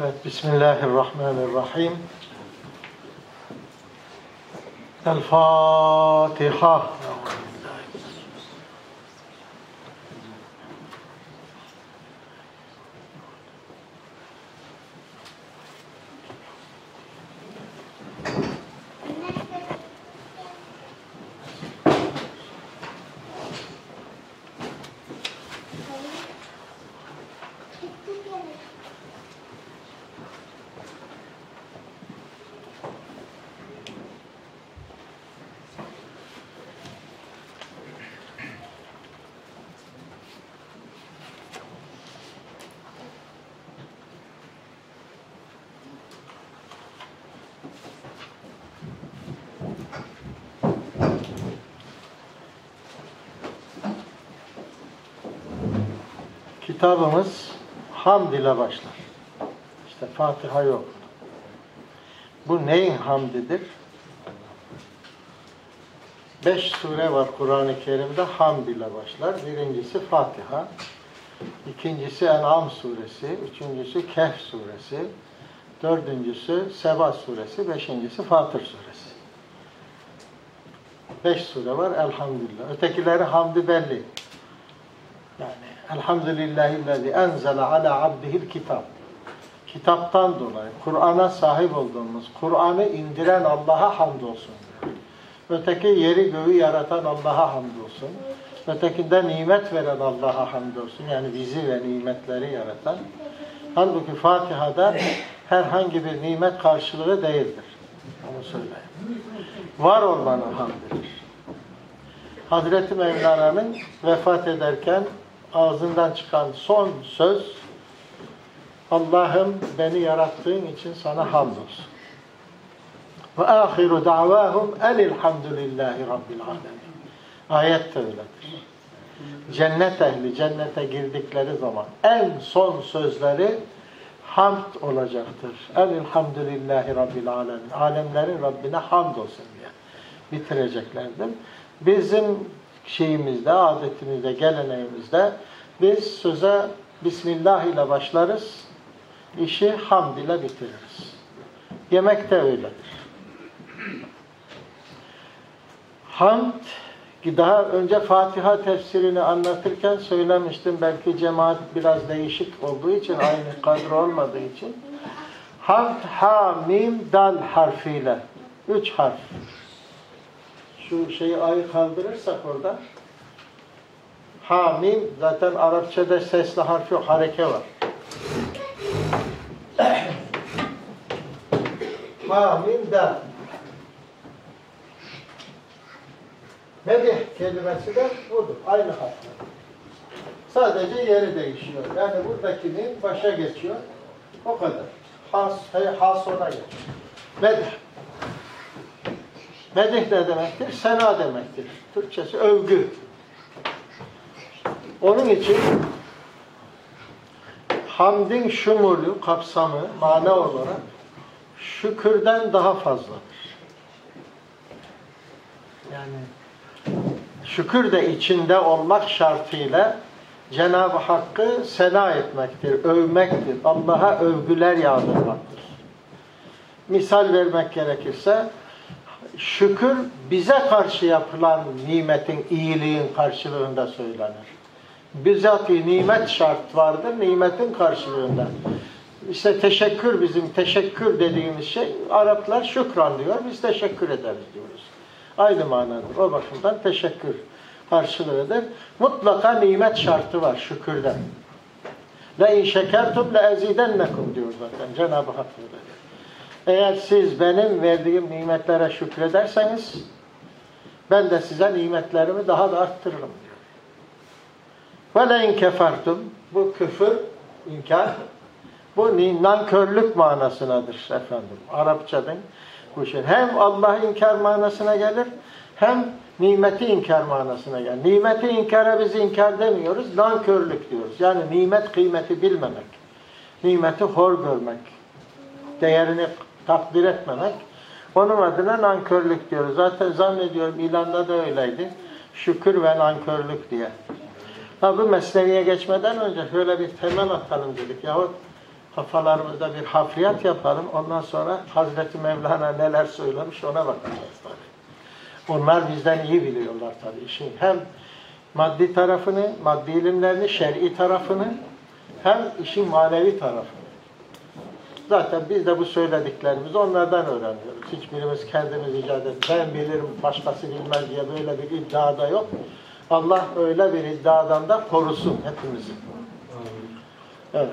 Evet, Bismillahirrahmanirrahim. El Fatiha. Kitabımız hamd ile başlar. İşte Fatiha yok. Bu neyin hamdidir? Beş sure var Kur'an-ı Kerim'de hamd ile başlar. Birincisi Fatiha, ikincisi En'am suresi, üçüncüsü Kehf suresi, dördüncüsü Seba suresi, beşincisi Fatır suresi. Beş sure var elhamdülillah. Ötekileri hamdi belli. Elhamdülillahillezî enzele ala abdihil kitap. Kitaptan dolayı Kur'an'a sahip olduğumuz, Kur'an'ı indiren Allah'a hamdolsun. Öteki yeri göğü yaratan Allah'a hamdolsun. Ötekinde nimet veren Allah'a hamdolsun. Yani bizi ve nimetleri yaratan. Halbuki Fatiha'da herhangi bir nimet karşılığı değildir. Onu söyleyeyim. Var olmanın hamdidir. Hazreti Mevlana'nın vefat ederken ağzından çıkan son söz Allah'ım beni yarattığın için sana hamdolsun. Ve ahiru davahum elilhamdülillahi rabbil alemin. Ayet de öyledir. Cennet ehli cennete girdikleri zaman en son sözleri hamd olacaktır. Elilhamdülillahi rabbil alemin. Alemlerin Rabbine hamd olsun diye bitireceklerdir. Bizim şeyimizde, adetimizde, geleneğimizde biz söze Bismillah ile başlarız, işi hamd ile bitiririz. Yemek de öyledir. Hamd, daha önce Fatiha tefsirini anlatırken söylemiştim, belki cemaat biraz değişik olduğu için, aynı kadro olmadığı için. Hamd, ha, mim, dal harfiyle. Üç harf şu şeyi ayı kaldırırsak orada hamim zaten Arapçada sesli harf yok hareke var. hamim da medih kelimesi de budur. Aynı harfler. Sadece yeri değişiyor. Yani buradaki mim başa geçiyor. O kadar. Has, hey, has ona geçiyor. Medih. Medih ne demektir? Sena demektir. Türkçesi övgü. Onun için hamdin şumulu, kapsamı, mana olarak şükürden daha fazladır. Yani şükür de içinde olmak şartıyla Cenab-ı Hakk'ı sena etmektir, övmektir. Allah'a övgüler yağdırmaktır. Misal vermek gerekirse şükür bize karşı yapılan nimetin, iyiliğin karşılığında söylenir. Bizzati nimet şart vardır, nimetin karşılığında. İşte teşekkür bizim teşekkür dediğimiz şey, Araplar şükran diyor, biz teşekkür ederiz diyoruz. Aynı manadır. O bakımdan teşekkür karşılığıdır. Mutlaka nimet şartı var şükürden. Le in şekertum le ezidennekum diyor zaten Cenab-ı Hak burada. Eğer siz benim verdiğim nimetlere şükrederseniz ben de size nimetlerimi daha da arttırırım diyor. Ve le in kefertum bu küfür, inkar bu nankörlük manasınadır efendim. Arapçadan bu şey. Hem Allah inkar manasına gelir hem nimeti inkar manasına gelir. Nimeti inkara biz inkar demiyoruz, nankörlük diyoruz. Yani nimet kıymeti bilmemek, nimeti hor görmek, değerini takdir etmemek. Onun adına nankörlük diyoruz. Zaten zannediyorum ilanda da öyleydi. Şükür ve nankörlük diye. Tabi mesleğe geçmeden önce şöyle bir temel atalım dedik. Yahut Kafalarımızda bir hafriyat yapalım. Ondan sonra Hazreti Mevlana neler söylemiş ona bakacağız tabii. Onlar bizden iyi biliyorlar tabii işin. Hem maddi tarafını, maddi ilimlerini, şer'i tarafını hem işin manevi tarafını. Zaten biz de bu söylediklerimizi onlardan öğreniyoruz. Hiçbirimiz kendimiz icat et. Ben bilirim, başkası bilmez diye böyle bir iddia da yok. Allah öyle bir iddiadan da korusun hepimizi. Evet.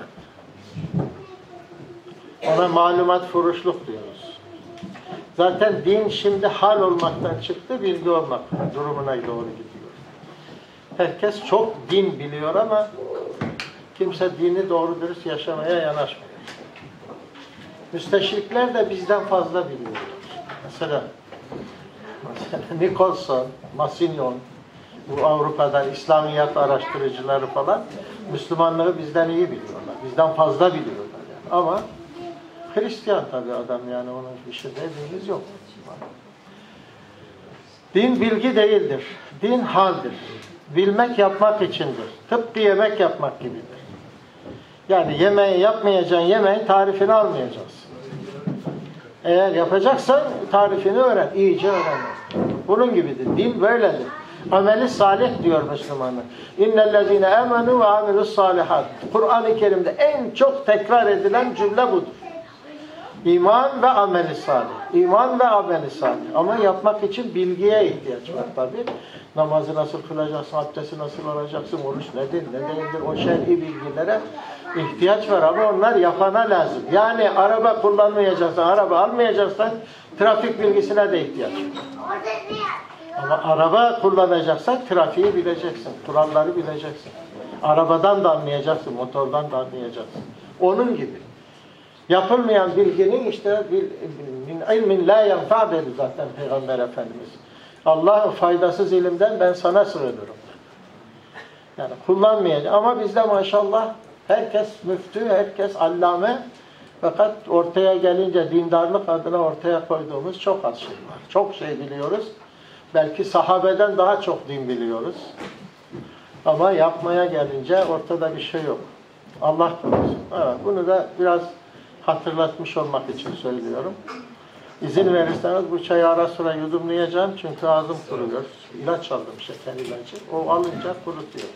Ona malumat furuşluk diyoruz. Zaten din şimdi hal olmaktan çıktı, bilgi olmak durumuna doğru gidiyor. Herkes çok din biliyor ama kimse dini doğru dürüst yaşamaya yanaşmıyor. Müsteşrikler de bizden fazla biliyorlar. Mesela, mesela Nicholson, Masignon, bu Avrupa'dan İslamiyat araştırıcıları falan Müslümanlığı bizden iyi biliyorlar. Bizden fazla biliyorlar yani. Ama Hristiyan tabii adam yani onun bir şey dediğimiz yok. Din bilgi değildir. Din haldir. Bilmek yapmak içindir. Tıpkı yemek yapmak gibidir. Yani yemeği yapmayacağın yemeğin tarifini almayacaksın. Eğer yapacaksan tarifini öğren. iyice öğren. Bunun gibidir. Din böyledir. Ameli salih diyor Müslümanlar. İnnellezine amenu ve amilus salihat. Kur'an-ı Kerim'de en çok tekrar edilen cümle budur. İman ve ameli salih. İman ve ameli salih. Ama yapmak için bilgiye ihtiyaç var tabi. Namazı nasıl kılacaksın, abdesti nasıl alacaksın, oruç nedir, ne değildir, o şer'i bilgilere ihtiyaç var ama onlar yapana lazım. Yani araba kullanmayacaksan, araba almayacaksan trafik bilgisine de ihtiyaç var. Ama araba kullanacaksan trafiği bileceksin, kuralları bileceksin. Arabadan da anlayacaksın, motordan da anlayacaksın. Onun gibi. Yapılmayan bilginin işte min ilmin la yenfa dedi zaten Peygamber Efendimiz. Allah faydasız ilimden ben sana sığınırım. Yani kullanmayacak. Ama bizde maşallah herkes müftü, herkes allame. Fakat ortaya gelince dindarlık adına ortaya koyduğumuz çok az şey var. Çok şey biliyoruz. Belki sahabeden daha çok din biliyoruz. Ama yapmaya gelince ortada bir şey yok. Allah korusun. Evet, bunu da biraz hatırlatmış olmak için söylüyorum. İzin verirseniz bu çayı ara sıra yudumlayacağım çünkü ağzım kuruyor. İlaç aldım, şeker ilacı. O alınca kurutuyor.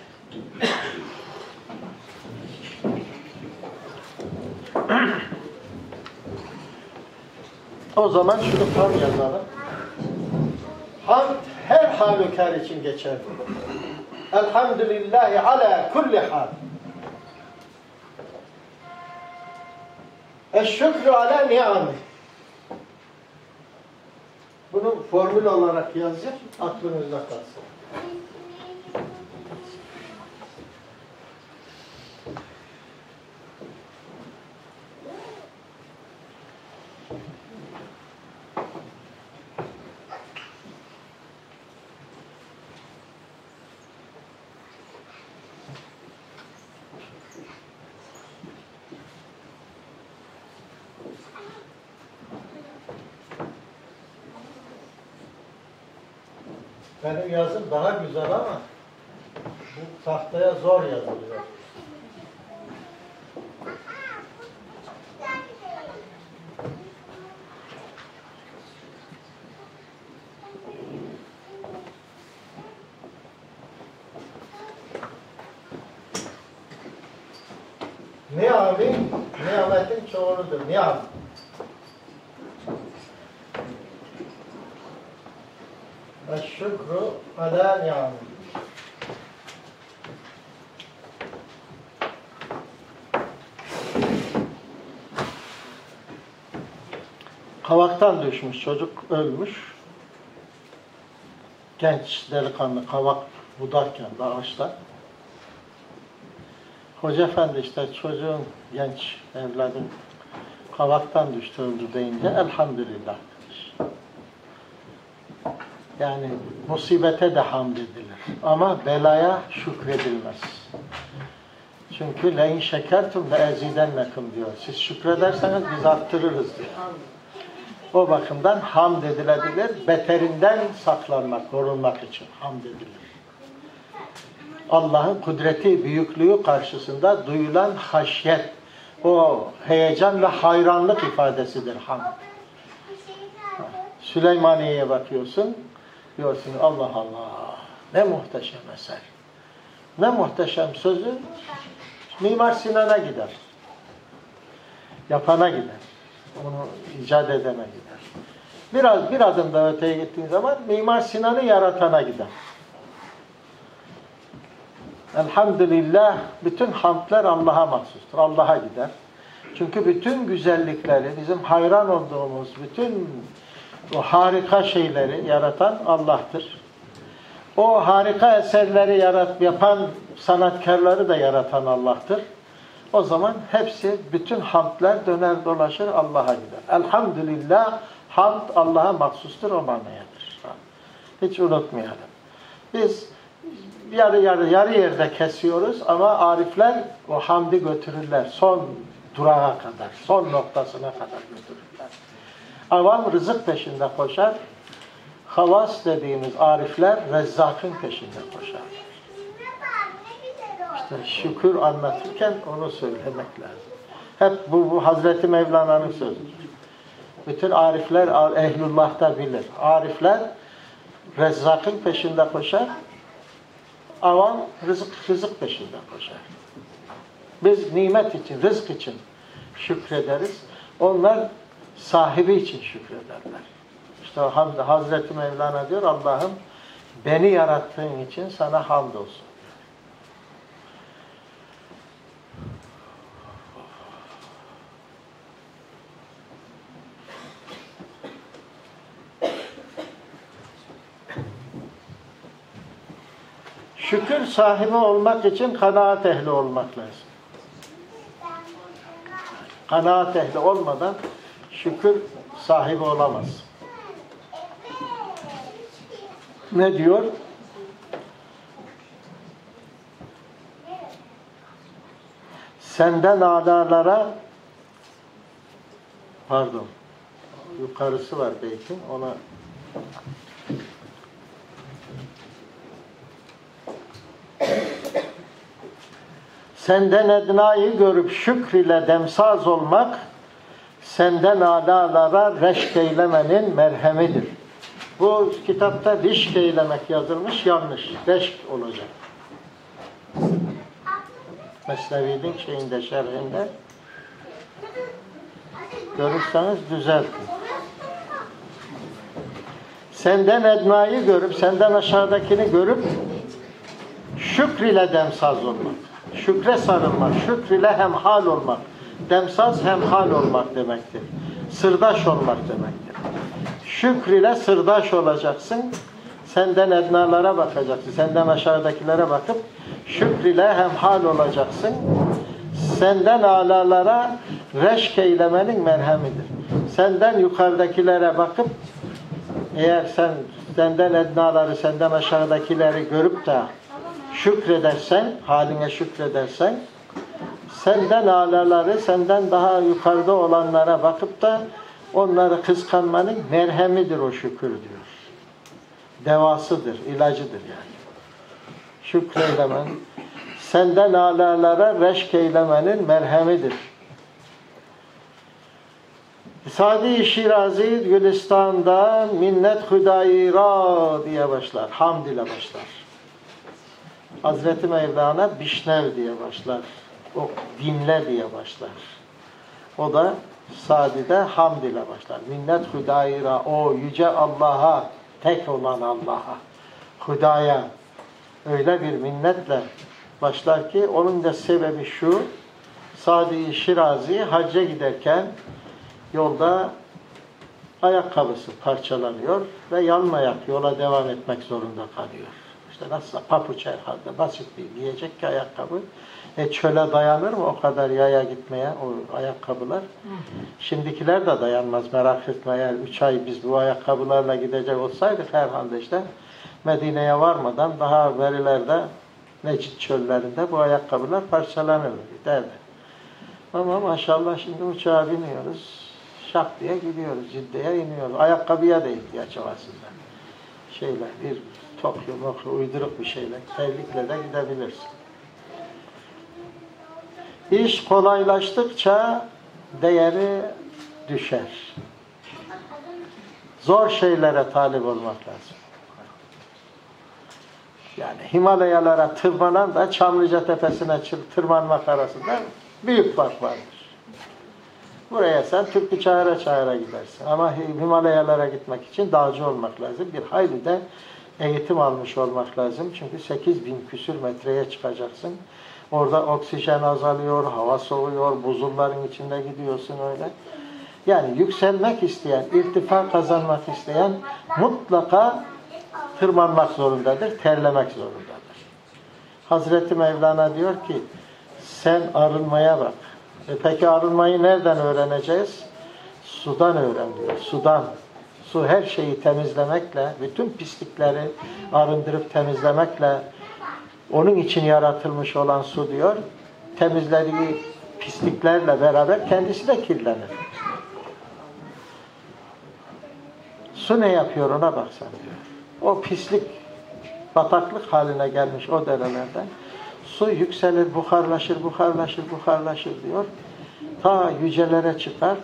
o zaman şunu tam yazalım. Hamd her halüker için geçer. Elhamdülillahi ala kulli hal. Eşşükrü ala ni'ami. Bunu formül olarak yazıp aklınızda kalsın. Benim yazım daha güzel ama bu tahtaya zor yazılıyor. Ni'ami, nimetin çoğuludur. Ni'am. Eşşükru ala ni'ami. Kavaktan düşmüş, çocuk ölmüş. Genç delikanlı kavak budarken de ağaçta. Hoca efendi işte çocuğun genç evladın kavaktan düştü öldü deyince elhamdülillah demiş. Yani musibete de hamd edilir. Ama belaya şükredilmez. Çünkü leyin şekertum ve ezidennekum diyor. Siz şükrederseniz biz arttırırız diyor. O bakımdan hamd edilebilir. Beterinden saklanmak, korunmak için hamd edilir. Allah'ın kudreti, büyüklüğü karşısında duyulan haşyet O heyecan ve hayranlık ifadesidir hamd. Süleymaniye'ye bakıyorsun, diyorsun Allah Allah ne muhteşem eser. Ne muhteşem sözü Mimar Sinan'a gider. Yapana gider. Onu icat edene gider. Biraz bir adım daha öteye gittiğin zaman Mimar Sinan'ı yaratana gider. Elhamdülillah bütün hamdler Allah'a mahsustur. Allah'a gider. Çünkü bütün güzellikleri, bizim hayran olduğumuz bütün o harika şeyleri yaratan Allah'tır. O harika eserleri yarat, yapan sanatkarları da yaratan Allah'tır. O zaman hepsi, bütün hamdler döner dolaşır Allah'a gider. Elhamdülillah, hamd Allah'a mahsustur o manayadır. Hiç unutmayalım. Biz yarı yarı yarı yerde kesiyoruz ama arifler o hamdi götürürler. Son durağa kadar, son noktasına kadar götürürler. Avam rızık peşinde koşar. Havas dediğimiz arifler rezzakın peşinde koşar. Şükür anlatırken onu söylemek lazım. Hep bu, bu Hazreti Mevlana'nın sözüdür. Bütün arifler ehlullah'ta bilir. Arifler rezzakın peşinde koşar. Avam rızık, rızık peşinde koşar. Biz nimet için, rızk için şükrederiz. Onlar sahibi için şükrederler. İşte Hazreti Mevlana diyor Allah'ım beni yarattığın için sana hamdolsun. Şükür sahibi olmak için kanaat ehli olmak lazım. Kanaat ehli olmadan şükür sahibi olamaz. Ne diyor? Senden adalara pardon yukarısı var belki ona Senden ednayı görüp şükr ile demsaz olmak, senden alalara reşk eylemenin merhemidir. Bu kitapta rişk eylemek yazılmış, yanlış. Reşk olacak. Mesnevi'nin şeyinde, şerhinde görürseniz düzeltin. Senden ednayı görüp, senden aşağıdakini görüp şükr ile demsaz olmak şükre sarılmak, şükr ile hemhal olmak, demsaz hemhal olmak demektir. Sırdaş olmak demektir. Şükr ile sırdaş olacaksın. Senden ednalara bakacaksın. Senden aşağıdakilere bakıp şükr ile hemhal olacaksın. Senden alalara reşk eylemenin merhemidir. Senden yukarıdakilere bakıp eğer sen senden ednaları, senden aşağıdakileri görüp de şükredersen, haline şükredersen, senden alaları, senden daha yukarıda olanlara bakıp da onları kıskanmanın merhemidir o şükür diyor. Devasıdır, ilacıdır yani. Şükreylemen, senden alalara reşk eylemenin merhemidir. Sadi Şirazi Gülistan'da minnet hudayira diye başlar. Hamd ile başlar. Hazreti Mevlana Bişnev diye başlar. O dinle diye başlar. O da Sadi'de hamd ile başlar. Minnet hudayira o yüce Allah'a tek olan Allah'a hudaya öyle bir minnetle başlar ki onun da sebebi şu Sadi Şirazi hacca giderken yolda ayakkabısı parçalanıyor ve yalmayak yola devam etmek zorunda kalıyor. İşte nasıl papuç herhalde basit bir giyecek ki ayakkabı. E çöle dayanır mı o kadar yaya gitmeye o ayakkabılar? Şimdikiler de dayanmaz merak etme eğer üç ay biz bu ayakkabılarla gidecek olsaydık herhalde işte Medine'ye varmadan daha verilerde Necid çöllerinde bu ayakkabılar parçalanır derdi. Ama maşallah şimdi uçağa biniyoruz. Şak diye gidiyoruz. Ciddiye iniyoruz. Ayakkabıya da ihtiyaç var aslında. Şeyler bir Tokyo, Mokyo uyduruk bir şeyle, terlikle de gidebilirsin. İş kolaylaştıkça değeri düşer. Zor şeylere talip olmak lazım. Yani Himalayalara tırmanan da Çamlıca Tepesi'ne tırmanmak arasında büyük fark vardır. Buraya sen türkü çağıra çağıra gidersin. Ama Himalayalara gitmek için dağcı olmak lazım. Bir hayli de eğitim almış olmak lazım. Çünkü 8 bin küsür metreye çıkacaksın. Orada oksijen azalıyor, hava soğuyor, buzulların içinde gidiyorsun öyle. Yani yükselmek isteyen, irtifa kazanmak isteyen mutlaka tırmanmak zorundadır, terlemek zorundadır. Hazreti Mevlana diyor ki sen arınmaya bak. E peki arınmayı nereden öğreneceğiz? Sudan öğren diyor. Sudan. Su her şeyi temizlemekle, bütün pislikleri arındırıp temizlemekle, onun için yaratılmış olan su diyor, temizlediği pisliklerle beraber kendisi de kirlenir. Su ne yapıyor ona baksan diyor. O pislik, bataklık haline gelmiş o derelerden su yükselir, buharlaşır, buharlaşır, buharlaşır diyor. Ta yücelere çıkar.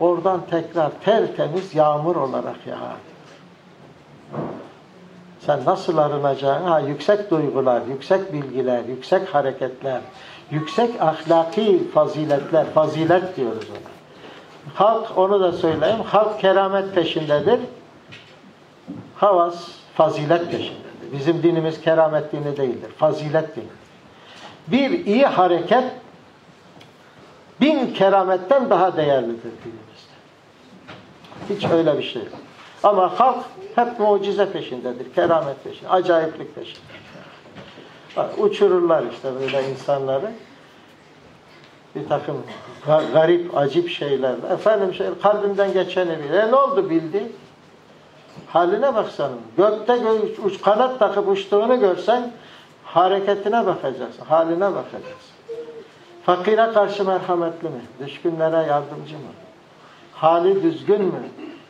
Oradan tekrar tertemiz yağmur olarak yağar. Sen nasıl arınacağını, ha, yüksek duygular, yüksek bilgiler, yüksek hareketler, yüksek ahlaki faziletler, fazilet diyoruz ona. Halk, onu da söyleyeyim, halk keramet peşindedir. Havas fazilet peşindedir. Bizim dinimiz keramet dini değildir, fazilet dini. Bir iyi hareket bin kerametten daha değerlidir dinimizde. Hiç öyle bir şey yok. Ama halk hep mucize peşindedir, keramet peşinde, acayiplik peşinde. Bak, uçururlar işte böyle insanları. Bir takım garip, acip şeyler. Efendim şey, kalbimden geçeni bilir. E ne oldu bildi? Haline baksanım. Gökte uç, kanat takıp uçtuğunu görsen hareketine bakacaksın, haline bakacaksın. Fakire karşı merhametli mi? Düşkünlere yardımcı mı? Hali düzgün mü?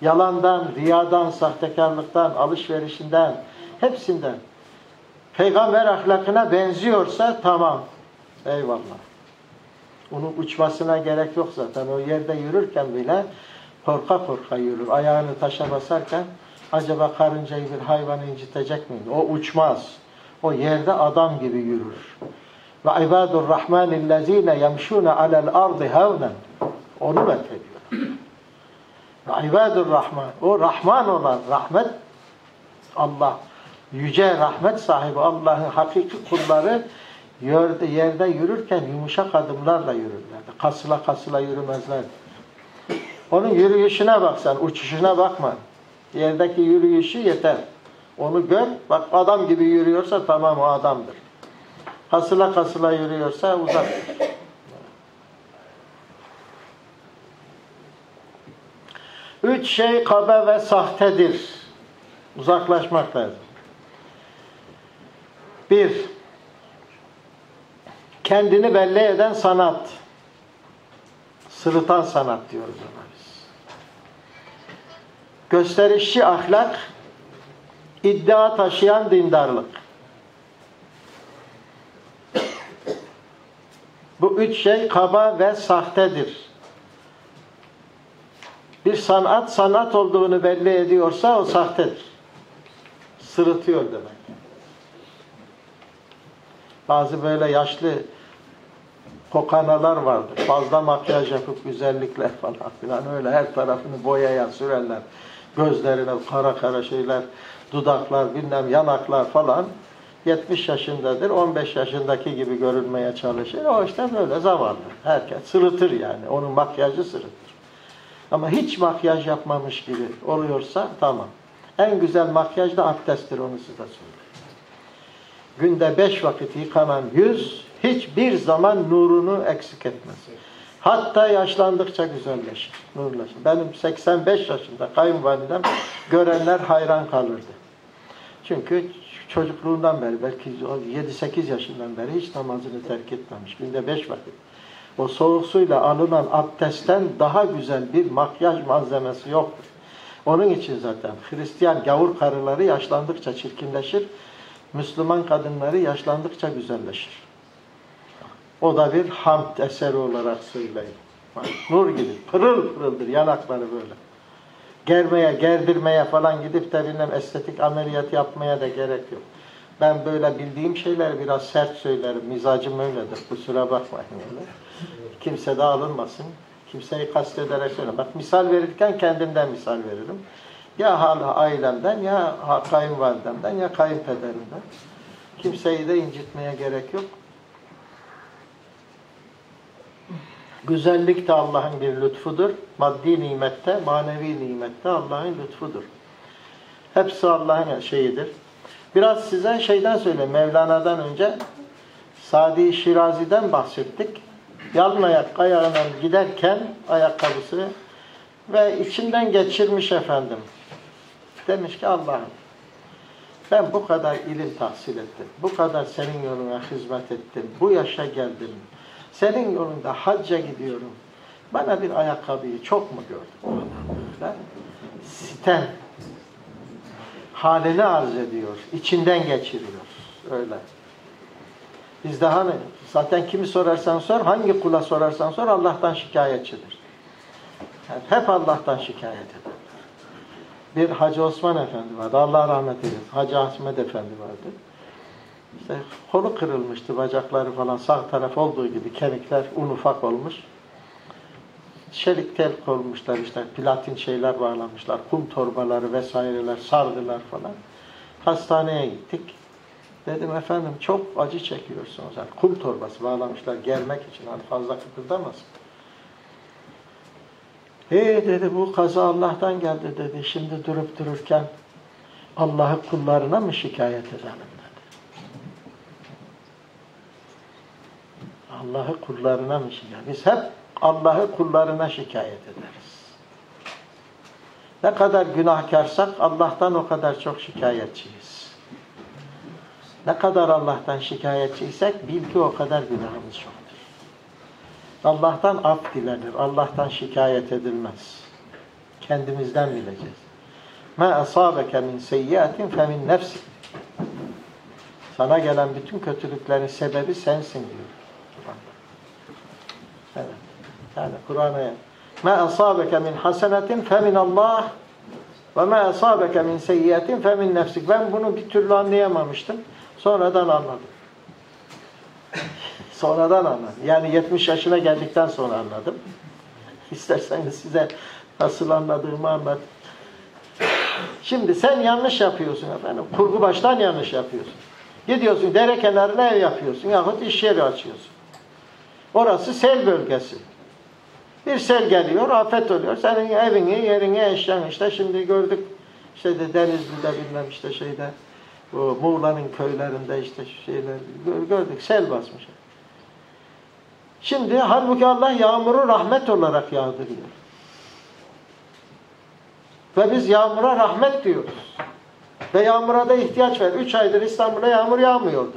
Yalandan, riyadan, sahtekarlıktan, alışverişinden, hepsinden. Peygamber ahlakına benziyorsa tamam. Eyvallah. Onun uçmasına gerek yok zaten. O yerde yürürken bile korka korka yürür. Ayağını taşa basarken acaba karıncayı bir hayvanı incitecek miydi? O uçmaz. O yerde adam gibi yürür. Ve ibadur rahmanillezine yemşune alel ardı havnen. Onu methediyor. İbadur rahman. O rahman olan rahmet Allah. Yüce rahmet sahibi Allah'ın hakiki kulları yerde, yerde yürürken yumuşak adımlarla yürürlerdi. Kasıla kasıla yürümezlerdi. Onun yürüyüşüne baksan, uçuşuna bakma. Yerdeki yürüyüşü yeter. Onu gör, bak adam gibi yürüyorsa tamam o adamdır. Kasıla kasıla yürüyorsa uzak. Üç şey kabe ve sahtedir. Uzaklaşmak lazım. Bir, kendini belli eden sanat. Sırıtan sanat diyoruz ona biz. Gösterişçi ahlak, iddia taşıyan dindarlık. Bu üç şey kaba ve sahtedir. Bir sanat sanat olduğunu belli ediyorsa o sahtedir. Sırıtıyor demek. Bazı böyle yaşlı kokanalar vardır. Fazla makyaj yapıp güzellikler falan filan öyle her tarafını boyaya sürerler. Gözlerine kara kara şeyler, dudaklar, bilmem yanaklar falan. 70 yaşındadır, 15 yaşındaki gibi görünmeye çalışır. O işte böyle zavallı. Herkes sırıtır yani. Onun makyajı sırıtır. Ama hiç makyaj yapmamış gibi oluyorsa tamam. En güzel makyaj da abdesttir onu size söyleyeyim. Günde beş vakit yıkanan yüz hiçbir zaman nurunu eksik etmez. Hatta yaşlandıkça güzelleşir, nurlaşır. Benim 85 yaşında kayınvalidem görenler hayran kalırdı. Çünkü çocukluğundan beri, belki 7-8 yaşından beri hiç namazını terk etmemiş. Günde 5 vakit. O soğuk suyla alınan abdestten daha güzel bir makyaj malzemesi yoktur. Onun için zaten Hristiyan gavur karıları yaşlandıkça çirkinleşir. Müslüman kadınları yaşlandıkça güzelleşir. O da bir hamd eseri olarak söyleyin. Nur gibi pırıl pırıldır yanakları böyle. Germeye, gerdirmeye falan gidip de bilmem estetik ameliyat yapmaya da gerek yok. Ben böyle bildiğim şeyleri biraz sert söylerim. Mizacım öyledir. Kusura bakmayın. Kimse de alınmasın. Kimseyi kastederek söyleme. Bak misal verirken kendimden misal veririm. Ya hala ailemden ya kayınvalidemden ya kayınpederimden. Kimseyi de incitmeye gerek yok. Güzellik de Allah'ın bir lütfudur. Maddi nimette, manevi nimette Allah'ın lütfudur. Hepsi Allah'ın şeyidir. Biraz size şeyden söyleyeyim. Mevlana'dan önce Sadi Şirazi'den bahsettik. Yalın ayak ayağına giderken ayakkabısı ve içinden geçirmiş efendim. Demiş ki Allah'ım ben bu kadar ilim tahsil ettim. Bu kadar senin yoluna hizmet ettim. Bu yaşa geldim. Senin yolunda hacca gidiyorum. Bana bir ayakkabıyı çok mu gördün? Ben sitem halini arz ediyor. içinden geçiriyor. Öyle. Biz de hani zaten kimi sorarsan sor, hangi kula sorarsan sor Allah'tan şikayetçidir. Yani hep Allah'tan şikayet eder. Bir Hacı Osman Efendi vardı. Allah rahmet eylesin. Hacı Ahmet Efendi vardı. İşte kolu kırılmıştı. Bacakları falan sağ taraf olduğu gibi kemikler un ufak olmuş. Çelik tel koymuşlar işte. Platin şeyler bağlamışlar. Kum torbaları vesaireler sardılar falan. Hastaneye gittik. Dedim efendim çok acı çekiyorsunuz. Yani kum torbası bağlamışlar germek için. Hani fazla kıpırdamasın. Hey dedi bu kaza Allah'tan geldi dedi. Şimdi durup dururken Allah'ı kullarına mı şikayet edelim dedi. Allah'ı kullarına mı şikayet Biz hep Allah'ı kullarına şikayet ederiz. Ne kadar günahkarsak Allah'tan o kadar çok şikayetçiyiz. Ne kadar Allah'tan şikayetçiysek bil ki o kadar günahımız çoktur. Allah'tan af dilenir. Allah'tan şikayet edilmez. Kendimizden bileceğiz. Ma asabeke min seyyiatin fe min nefsik. Sana gelen bütün kötülüklerin sebebi sensin diyor. Evet. Yani Kur'an'a Ma asabeke min hasenetin fe min Allah ve ma asabeke min seyyiatin fe min nefsik. Ben bunu bir türlü anlayamamıştım. Sonradan anladım. Sonradan anladım. Yani 70 yaşına geldikten sonra anladım. İsterseniz size nasıl anladığımı anlat. Şimdi sen yanlış yapıyorsun efendim. Kurgu baştan yanlış yapıyorsun. Gidiyorsun dere kenarına ev yapıyorsun yahut iş yeri açıyorsun. Orası sel bölgesi. Bir sel geliyor, afet oluyor. Senin evini, yerini, eşyan işte şimdi gördük. İşte de Denizli'de bilmem işte şeyde bu Muğla'nın köylerinde işte şeyler gördük. Sel basmış. Şimdi halbuki Allah yağmuru rahmet olarak yağdırıyor. Ve biz yağmura rahmet diyoruz. Ve yağmura da ihtiyaç var. Üç aydır İstanbul'a yağmur yağmıyordu.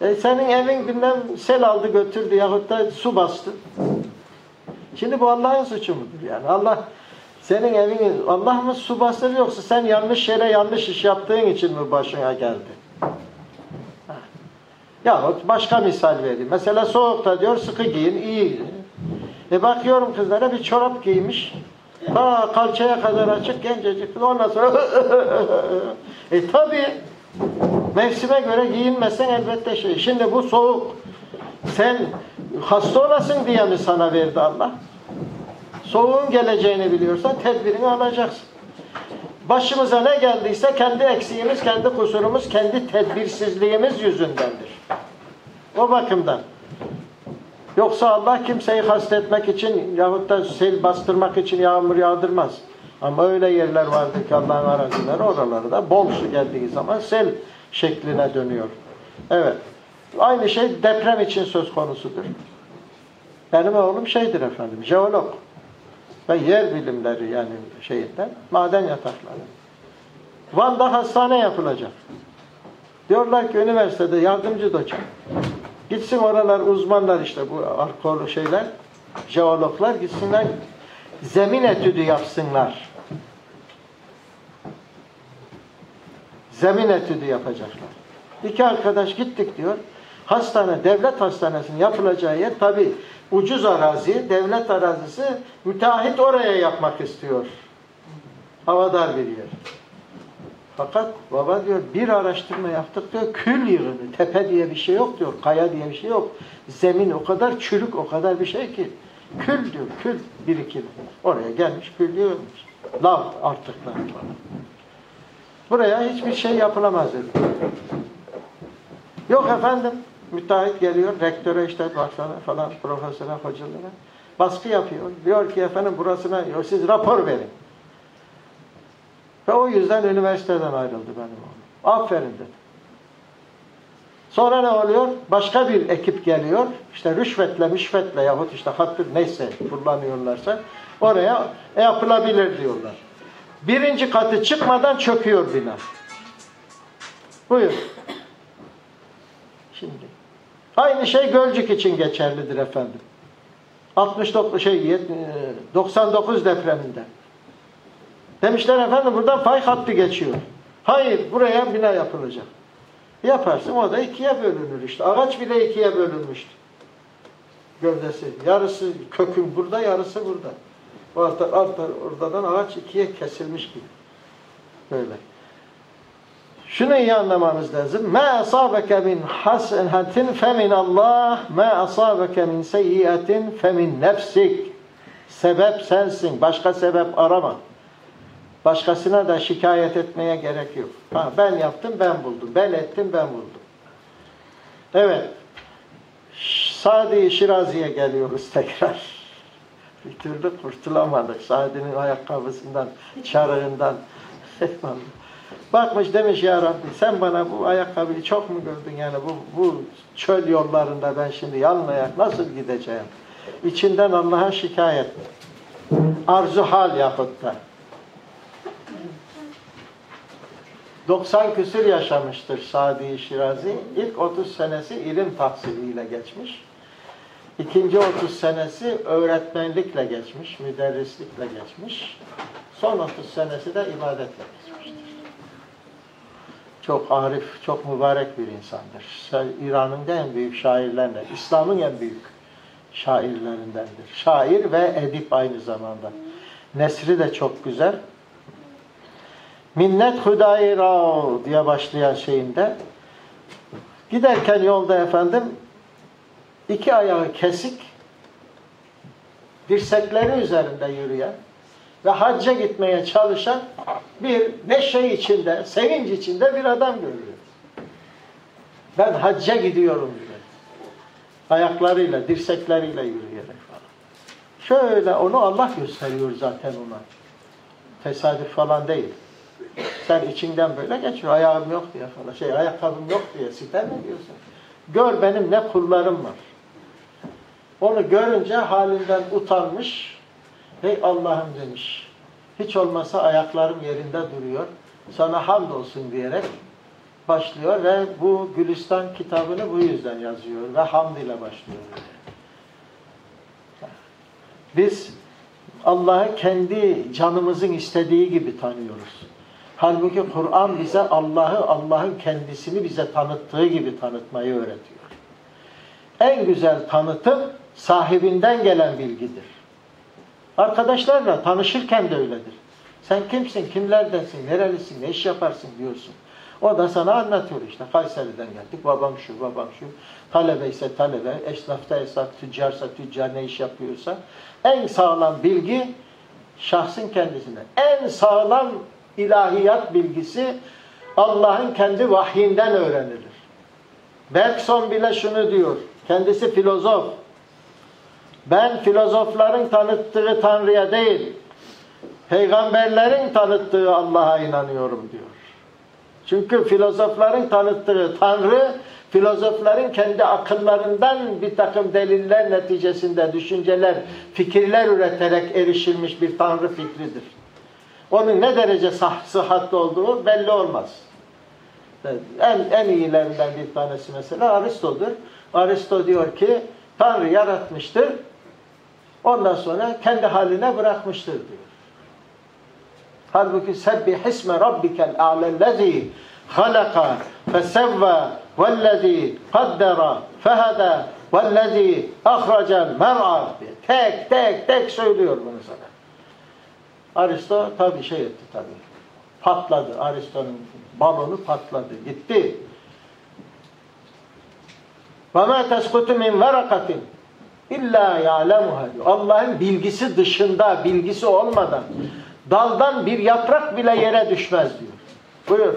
E senin evin bilmem sel aldı götürdü yahut da su bastı. Şimdi bu Allah'ın suçu mudur yani? Allah senin evini Allah mı su bastırır yoksa sen yanlış yere yanlış iş yaptığın için mi başına geldi? Yahut başka misal vereyim. Mesela soğukta diyor sıkı giyin, iyi. E bakıyorum kızlara bir çorap giymiş. Ta kalçaya kadar açık gencecik. Ondan sonra e tabi mevsime göre giyinmesen elbette şey. Şimdi bu soğuk. Sen hasta olasın diye mi sana verdi Allah? Soğuğun geleceğini biliyorsan tedbirini alacaksın. Başımıza ne geldiyse kendi eksiğimiz, kendi kusurumuz, kendi tedbirsizliğimiz yüzündendir. O bakımdan. Yoksa Allah kimseyi hastetmek için yahut da sel bastırmak için yağmur yağdırmaz. Ama öyle yerler vardır ki Allah'ın arazileri oraları da bol su geldiği zaman sel şekline dönüyor. Evet. Aynı şey deprem için söz konusudur. Benim oğlum şeydir efendim, jeolog. Ve yer bilimleri yani şeyinden, maden yatakları. Van'da hastane yapılacak. Diyorlar ki üniversitede yardımcı doçent. Gitsin oralar uzmanlar işte bu alkol şeyler, jeologlar gitsinler zemin etüdü yapsınlar. Zemin etüdü yapacaklar. İki arkadaş gittik diyor. hastane, devlet hastanesinin yapılacağı yer tabi ucuz arazi, devlet arazisi müteahhit oraya yapmak istiyor. Havadar bir yer. Fakat baba diyor bir araştırma yaptık diyor kül yığını, tepe diye bir şey yok diyor, kaya diye bir şey yok. Zemin o kadar çürük, o kadar bir şey ki. Kül diyor, kül birikimi. Oraya gelmiş, kül yığılmış. Lav artıklar. Buraya hiçbir şey yapılamaz dedi. Yok efendim, müteahhit geliyor, rektöre işte baksana falan, profesöre, hocalara. Baskı yapıyor. Diyor ki efendim burasına, siz rapor verin. Ve o yüzden üniversiteden ayrıldı benim oğlum. Aferin dedi. Sonra ne oluyor? Başka bir ekip geliyor. İşte rüşvetle, müşvetle yahut işte hattır neyse kullanıyorlarsa oraya e, yapılabilir diyorlar. Birinci katı çıkmadan çöküyor bina. Buyur. Şimdi. Aynı şey Gölcük için geçerlidir efendim. 69 şey 99 depreminde. Demişler efendim buradan fay hattı geçiyor. Hayır buraya bina yapılacak. Yaparsın o da ikiye bölünür işte. Ağaç bile ikiye bölünmüştü. Gövdesi. Yarısı kökün burada yarısı burada. Orta, orta, oradan ağaç ikiye kesilmiş gibi. Böyle. Şunu iyi anlamanız lazım. Ma asabeke min hasenatin femin Allah, ma asabeke min seyyiatin femin nefsik. Sebep sensin. Başka sebep arama. Başkasına da şikayet etmeye gerek yok. Ha, ben yaptım, ben buldum. Ben ettim, ben buldum. Evet. Sadi Şirazi'ye geliyoruz tekrar. Bir türlü kurtulamadık. Sadi'nin ayakkabısından, çarığından. Bakmış demiş ya Rabbi sen bana bu ayakkabıyı çok mu gördün yani bu, bu çöl yollarında ben şimdi yalın nasıl gideceğim? İçinden Allah'a şikayet. Arzu hal yahut da. 90 küsür yaşamıştır Sadi Şirazi. İlk 30 senesi ilim tahsiliyle geçmiş. İkinci 30 senesi öğretmenlikle geçmiş, müderrislikle geçmiş. Son 30 senesi de ibadetle geçmiştir. Çok arif, çok mübarek bir insandır. İran'ın en büyük şairlerinden, İslam'ın en büyük şairlerindendir. Şair ve edip aynı zamanda. Nesri de çok güzel. Minnet hudayra diye başlayan şeyinde giderken yolda efendim iki ayağı kesik dirsekleri üzerinde yürüyen ve hacca gitmeye çalışan bir neşe içinde, sevinç içinde bir adam görüyor. Ben hacca gidiyorum diyor. Ayaklarıyla, dirsekleriyle yürüyerek falan. Şöyle onu Allah gösteriyor zaten ona. Tesadüf falan değil. Sen içinden böyle geçiyor. Ayağım yok diye falan. Şey ayakkabım yok diye sitem ediyorsun. Gör benim ne kullarım var. Onu görünce halinden utanmış. Hey Allah'ım demiş. Hiç olmasa ayaklarım yerinde duruyor. Sana hamdolsun diyerek başlıyor ve bu Gülistan kitabını bu yüzden yazıyor ve hamd ile başlıyor. Biz Allah'ı kendi canımızın istediği gibi tanıyoruz. Halbuki Kur'an bize Allah'ı, Allah'ın kendisini bize tanıttığı gibi tanıtmayı öğretiyor. En güzel tanıtım sahibinden gelen bilgidir. Arkadaşlarla tanışırken de öyledir. Sen kimsin, kimlerdensin, nerelisin, ne iş yaparsın diyorsun. O da sana anlatıyor işte. Kayseri'den geldik, babam şu, babam şu. Talebe ise talebe, esnafta esnaf, tüccarsa tüccar ne iş yapıyorsa. En sağlam bilgi şahsın kendisine. En sağlam ilahiyat bilgisi Allah'ın kendi vahyinden öğrenilir. Bergson bile şunu diyor. Kendisi filozof. Ben filozofların tanıttığı Tanrı'ya değil, peygamberlerin tanıttığı Allah'a inanıyorum diyor. Çünkü filozofların tanıttığı Tanrı, filozofların kendi akıllarından bir takım deliller neticesinde düşünceler, fikirler üreterek erişilmiş bir Tanrı fikridir. Onun ne derece sah sıhhatli olduğu belli olmaz. En, en iyilerinden bir tanesi mesela Aristo'dur. Aristo diyor ki Tanrı yaratmıştır. Ondan sonra kendi haline bırakmıştır diyor. Halbuki sebbih isme rabbikel a'lellezî halaka fesevve vellezî kaddera fehede vellezî ahracel mer'a tek tek tek söylüyor bunu sana. Aristo tabi şey etti tabi. Patladı. Aristo'nun balonu patladı. Gitti. Ve ma teskutu min İlla ya'lemuha diyor. Allah'ın bilgisi dışında, bilgisi olmadan daldan bir yaprak bile yere düşmez diyor. Buyur.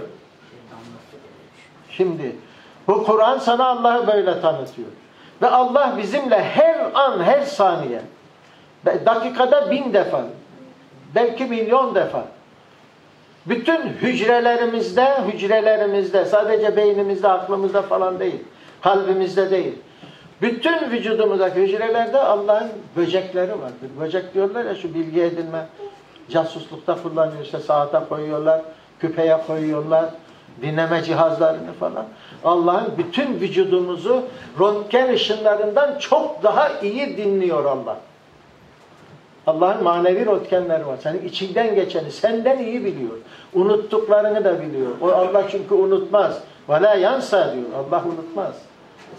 Şimdi bu Kur'an sana Allah'ı böyle tanıtıyor. Ve Allah bizimle her an, her saniye dakikada bin defa belki milyon defa bütün hücrelerimizde, hücrelerimizde sadece beynimizde, aklımızda falan değil, kalbimizde değil bütün vücudumuzdaki hücrelerde Allah'ın böcekleri vardır. Böcek diyorlar ya şu bilgi edinme, casuslukta kullanıyor işte saate koyuyorlar, küpeye koyuyorlar, dinleme cihazlarını falan. Allah'ın bütün vücudumuzu röntgen ışınlarından çok daha iyi dinliyor Allah. Allah'ın manevi röntgenleri var. Senin içinden geçeni senden iyi biliyor. Unuttuklarını da biliyor. O Allah çünkü unutmaz. Ve la yansa diyor. Allah unutmaz.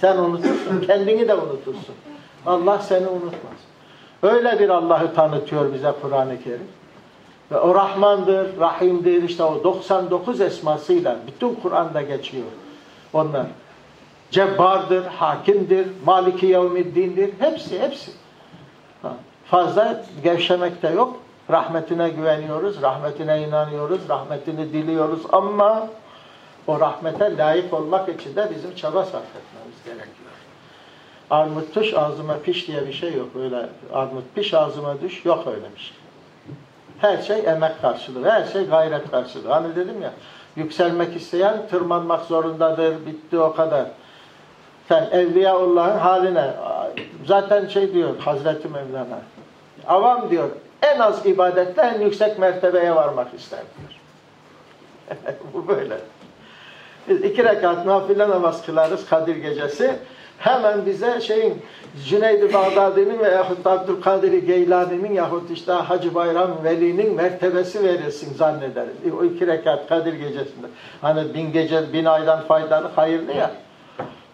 Sen unutursun, kendini de unutursun. Allah seni unutmaz. Öyle bir Allah'ı tanıtıyor bize Kur'an-ı Kerim. Ve o Rahmandır, Rahim'dir, işte o 99 esmasıyla bütün Kur'an'da geçiyor onlar. Cebbardır, Hakimdir, Maliki Yevmiddin'dir. Hepsi, hepsi. Fazla gevşemek de yok. Rahmetine güveniyoruz, rahmetine inanıyoruz, rahmetini diliyoruz ama o rahmete layık olmak için de bizim çaba sarf etmemiz gerekiyor. Armut tuş ağzıma piş diye bir şey yok. Öyle armut piş ağzıma düş yok öyle bir şey. Her şey emek karşılığı, her şey gayret karşılığı. Hani dedim ya, yükselmek isteyen tırmanmak zorundadır, bitti o kadar. Sen Evliyaullah'ın haline, zaten şey diyor Hazreti Mevlana, avam diyor, en az ibadette en yüksek mertebeye varmak ister diyor. Bu böyle. Biz iki rekat nafile namaz kılarız Kadir gecesi. Hemen bize şeyin Cüneyd-i Bağdadi'nin veya Abdülkadir Geylani'nin yahut işte Hacı Bayram Veli'nin mertebesi verilsin zannederiz. O iki rekat Kadir gecesinde. Hani bin gece, bin aydan faydalı hayırlı ya.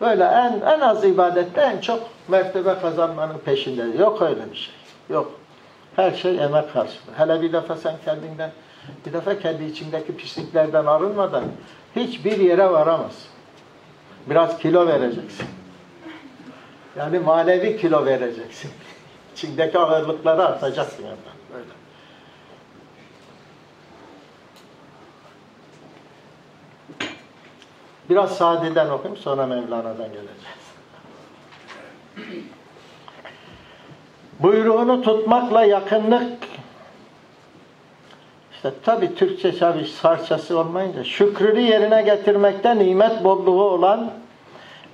Böyle en, en az ibadette en çok mertebe kazanmanın peşinde. Yok öyle bir şey. Yok. Her şey emek karşılığı. Hele bir defa sen kendinden, bir defa kendi içindeki pisliklerden arınmadan hiçbir yere varamaz. Biraz kilo vereceksin. Yani manevi kilo vereceksin. İçindeki ağırlıkları artacaksın yandan. Böyle. Biraz Sadi'den okuyayım sonra Mevlana'dan geleceğiz. Buyruğunu tutmakla yakınlık işte tabi Türkçe tabi sarçası olmayınca şükrünü yerine getirmekte nimet bolluğu olan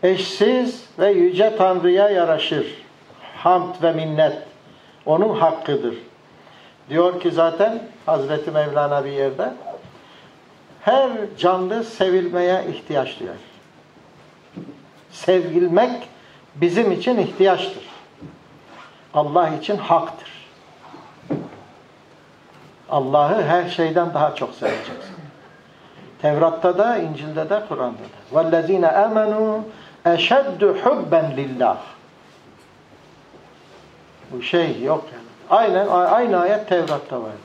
eşsiz ve yüce Tanrı'ya yaraşır. Hamd ve minnet onun hakkıdır. Diyor ki zaten Hazreti Mevlana bir yerde her canlı sevilmeye ihtiyaç duyar. Sevgilmek bizim için ihtiyaçtır. Allah için haktır. Allah'ı her şeyden daha çok seveceksin. Tevrat'ta da, İncil'de de, Kur'an'da da. وَالَّذ۪ينَ اَمَنُوا اَشَدُّ حُبًّا لِلّٰهِ Bu şey yok yani. Aynen, aynı ayet Tevrat'ta vardır.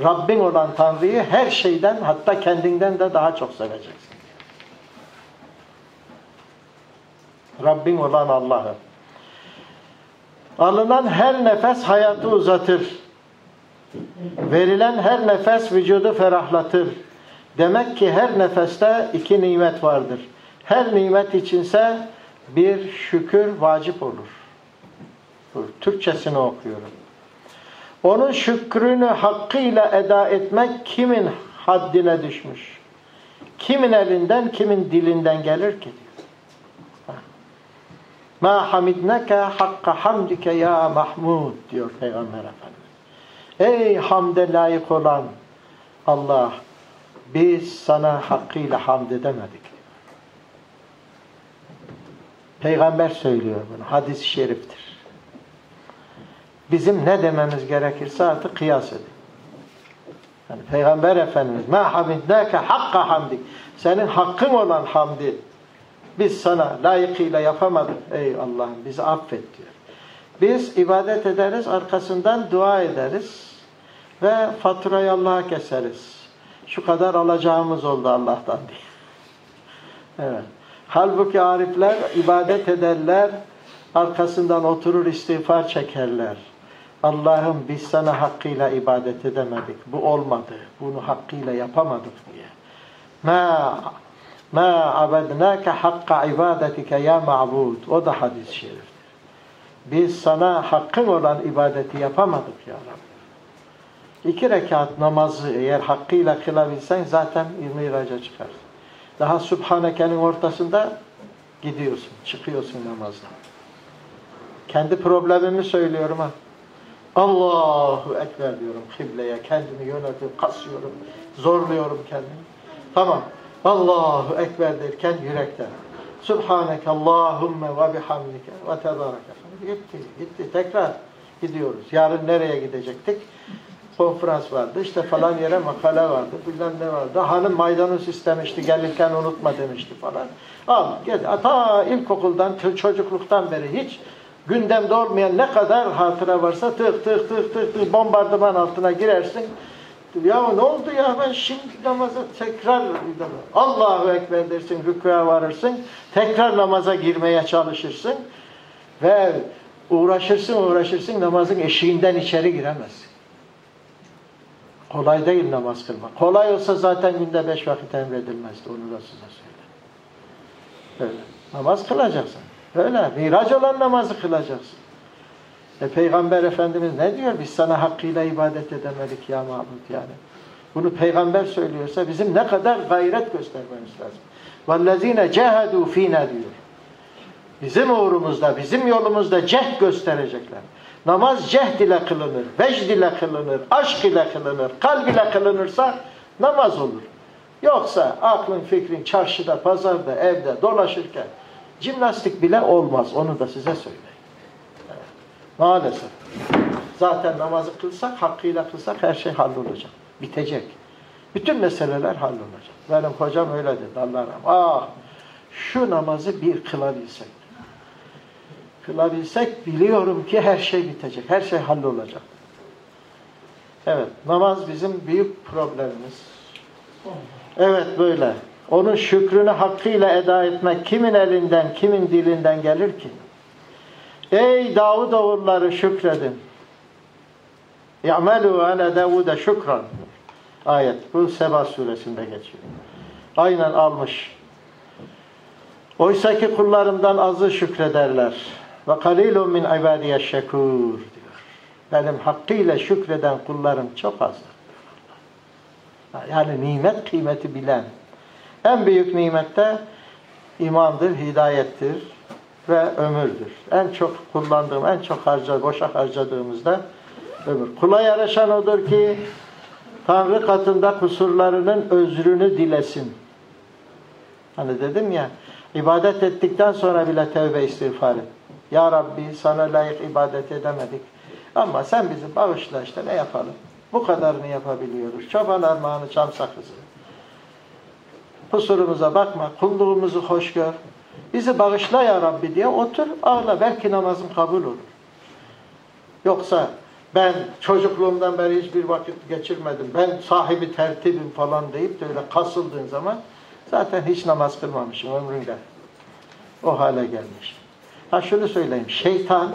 Rabbin olan Tanrı'yı her şeyden hatta kendinden de daha çok seveceksin. Rabbin olan Allah'ı. Alınan her nefes hayatı uzatır. Verilen her nefes vücudu ferahlatır. Demek ki her nefeste iki nimet vardır. Her nimet içinse bir şükür vacip olur. Türkçesini okuyorum. Onun şükrünü hakkıyla eda etmek kimin haddine düşmüş? Kimin elinden, kimin dilinden gelir ki? Ma hamidneke hakka hamdike ya Mahmud diyor Peygamber Efendimiz. Ey hamde layık olan Allah biz sana hakkıyla hamd edemedik. Peygamber söylüyor bunu. Hadis-i şeriftir. Bizim ne dememiz gerekirse artık kıyas edin. Yani Peygamber Efendimiz ma hamidnâke hakka hamdik. Senin hakkın olan hamdi Biz sana layıkıyla yapamadık. Ey Allah'ım bizi affet diyor. Biz ibadet ederiz, arkasından dua ederiz ve faturayı Allah'a keseriz. Şu kadar alacağımız oldu Allah'tan diye. Evet. Halbuki arifler ibadet ederler, arkasından oturur istiğfar çekerler. Allah'ım biz sana hakkıyla ibadet edemedik. Bu olmadı. Bunu hakkıyla yapamadık diye. Ma ma abednake hakka ibadetike ya ma'bud. O da hadis-i şeriftir. Biz sana hakkın olan ibadeti yapamadık ya Rabbi. İki rekat namazı eğer hakkıyla kılabilsen zaten miraca çıkarsın. Daha Subhaneke'nin ortasında gidiyorsun, çıkıyorsun namazdan. Kendi problemimi söylüyorum ha. Allahu Ekber diyorum kıbleye. Kendimi yönetip kasıyorum. Zorluyorum kendimi. Tamam. Allahu Ekber derken yürekten. Subhaneke Allahümme ve bihamdike ve tebareke. Gitti, gitti. Tekrar gidiyoruz. Yarın nereye gidecektik? Konferans vardı. İşte falan yere makale vardı. Bilmem ne vardı. Hanım maydanoz istemişti. Gelirken unutma demişti falan. Al gel. Ta ilkokuldan, çocukluktan beri hiç gündemde olmayan ne kadar hatıra varsa tık tık tık tık tık bombardıman altına girersin. Ya ne oldu ya ben şimdi namaza tekrar Allahu Ekber dersin, rükûya varırsın. Tekrar namaza girmeye çalışırsın. Ve uğraşırsın uğraşırsın namazın eşiğinden içeri giremezsin. Kolay değil namaz kılmak. Kolay olsa zaten günde beş vakit emredilmezdi. Onu da size söyleyeyim. Öyle. Namaz kılacaksın. Öyle. Miraç olan namazı kılacaksın. E Peygamber Efendimiz ne diyor? Biz sana hakkıyla ibadet edemedik ya Mahmud yani. Bunu Peygamber söylüyorsa bizim ne kadar gayret göstermemiz lazım. وَالَّذ۪ينَ جَهَدُوا ف۪ينَ diyor. Bizim uğrumuzda, bizim yolumuzda cehd gösterecekler. Namaz cehd ile kılınır, vecd ile kılınır, aşk ile kılınır, kalb ile kılınırsa namaz olur. Yoksa aklın fikrin çarşıda, pazarda, evde dolaşırken Cimnastik bile olmaz. Onu da size söyleyeyim. Maalesef. Zaten namazı kılsak, hakkıyla kılsak her şey hallolacak. Bitecek. Bütün meseleler hallolacak. Benim hocam öyle dedi. Allah rahmet. Ah! Şu namazı bir kılabilsek. Kılabilsek biliyorum ki her şey bitecek. Her şey hallolacak. Evet. Namaz bizim büyük problemimiz. Evet böyle. Onun şükrünü hakkıyla eda etmek kimin elinden, kimin dilinden gelir ki? Ey Davud oğulları şükredin. İ'melû ale Davud'e şükran. Ayet. Bu Seba suresinde geçiyor. Aynen almış. Oysa ki kullarımdan azı şükrederler. Ve kalilun min ibadiye şekur diyor. Benim hakkıyla şükreden kullarım çok azdır. Yani nimet kıymeti bilen, en büyük nimette imandır, hidayettir ve ömürdür. En çok kullandığım, en çok harca, boşa harcadığımızda ömür. Kula yaraşan odur ki Tanrı katında kusurlarının özrünü dilesin. Hani dedim ya, ibadet ettikten sonra bile tevbe istiğfar et. Ya Rabbi sana layık ibadet edemedik. Ama sen bizi bağışla işte ne yapalım? Bu kadarını yapabiliyoruz. Çoban armağanı çam sakızı. Kusurumuza bakma, kulluğumuzu hoş gör. Bizi bağışla ya Rabbi diye otur, ağla. Belki namazın kabul olur. Yoksa ben çocukluğumdan beri hiçbir vakit geçirmedim. Ben sahibi tertibim falan deyip de öyle kasıldığın zaman zaten hiç namaz kılmamışım ömründe. O hale gelmiş. Ha şunu söyleyeyim. Şeytan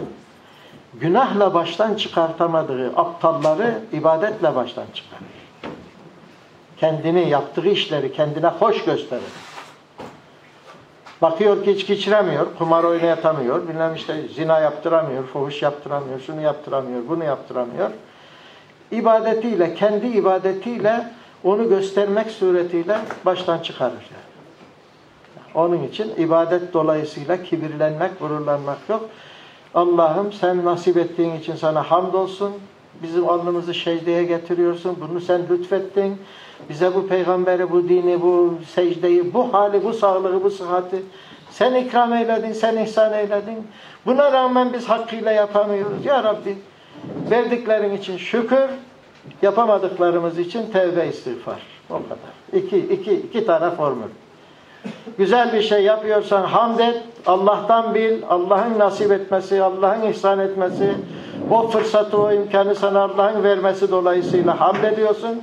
günahla baştan çıkartamadığı aptalları ibadetle baştan çıkarır kendini yaptığı işleri kendine hoş gösterir. Bakıyor ki hiç geçiremiyor, kumar oynayatamıyor, bilmem işte zina yaptıramıyor, fuhuş yaptıramıyor, şunu yaptıramıyor, bunu yaptıramıyor. İbadetiyle, kendi ibadetiyle onu göstermek suretiyle baştan çıkarır. Yani. Onun için ibadet dolayısıyla kibirlenmek, gururlanmak yok. Allah'ım sen nasip ettiğin için sana hamdolsun. Bizim alnımızı secdeye getiriyorsun. Bunu sen lütfettin. Bize bu peygamberi, bu dini, bu secdeyi, bu hali, bu sağlığı, bu sıhhati sen ikram eyledin, sen ihsan eyledin. Buna rağmen biz hakkıyla yapamıyoruz. Ya Rabbi verdiklerin için şükür, yapamadıklarımız için tevbe istiğfar. O kadar. İki, iki, iki tane formül. Güzel bir şey yapıyorsan hamd et, Allah'tan bil, Allah'ın nasip etmesi, Allah'ın ihsan etmesi, o fırsatı, o imkanı sana Allah'ın vermesi dolayısıyla hamd ediyorsun.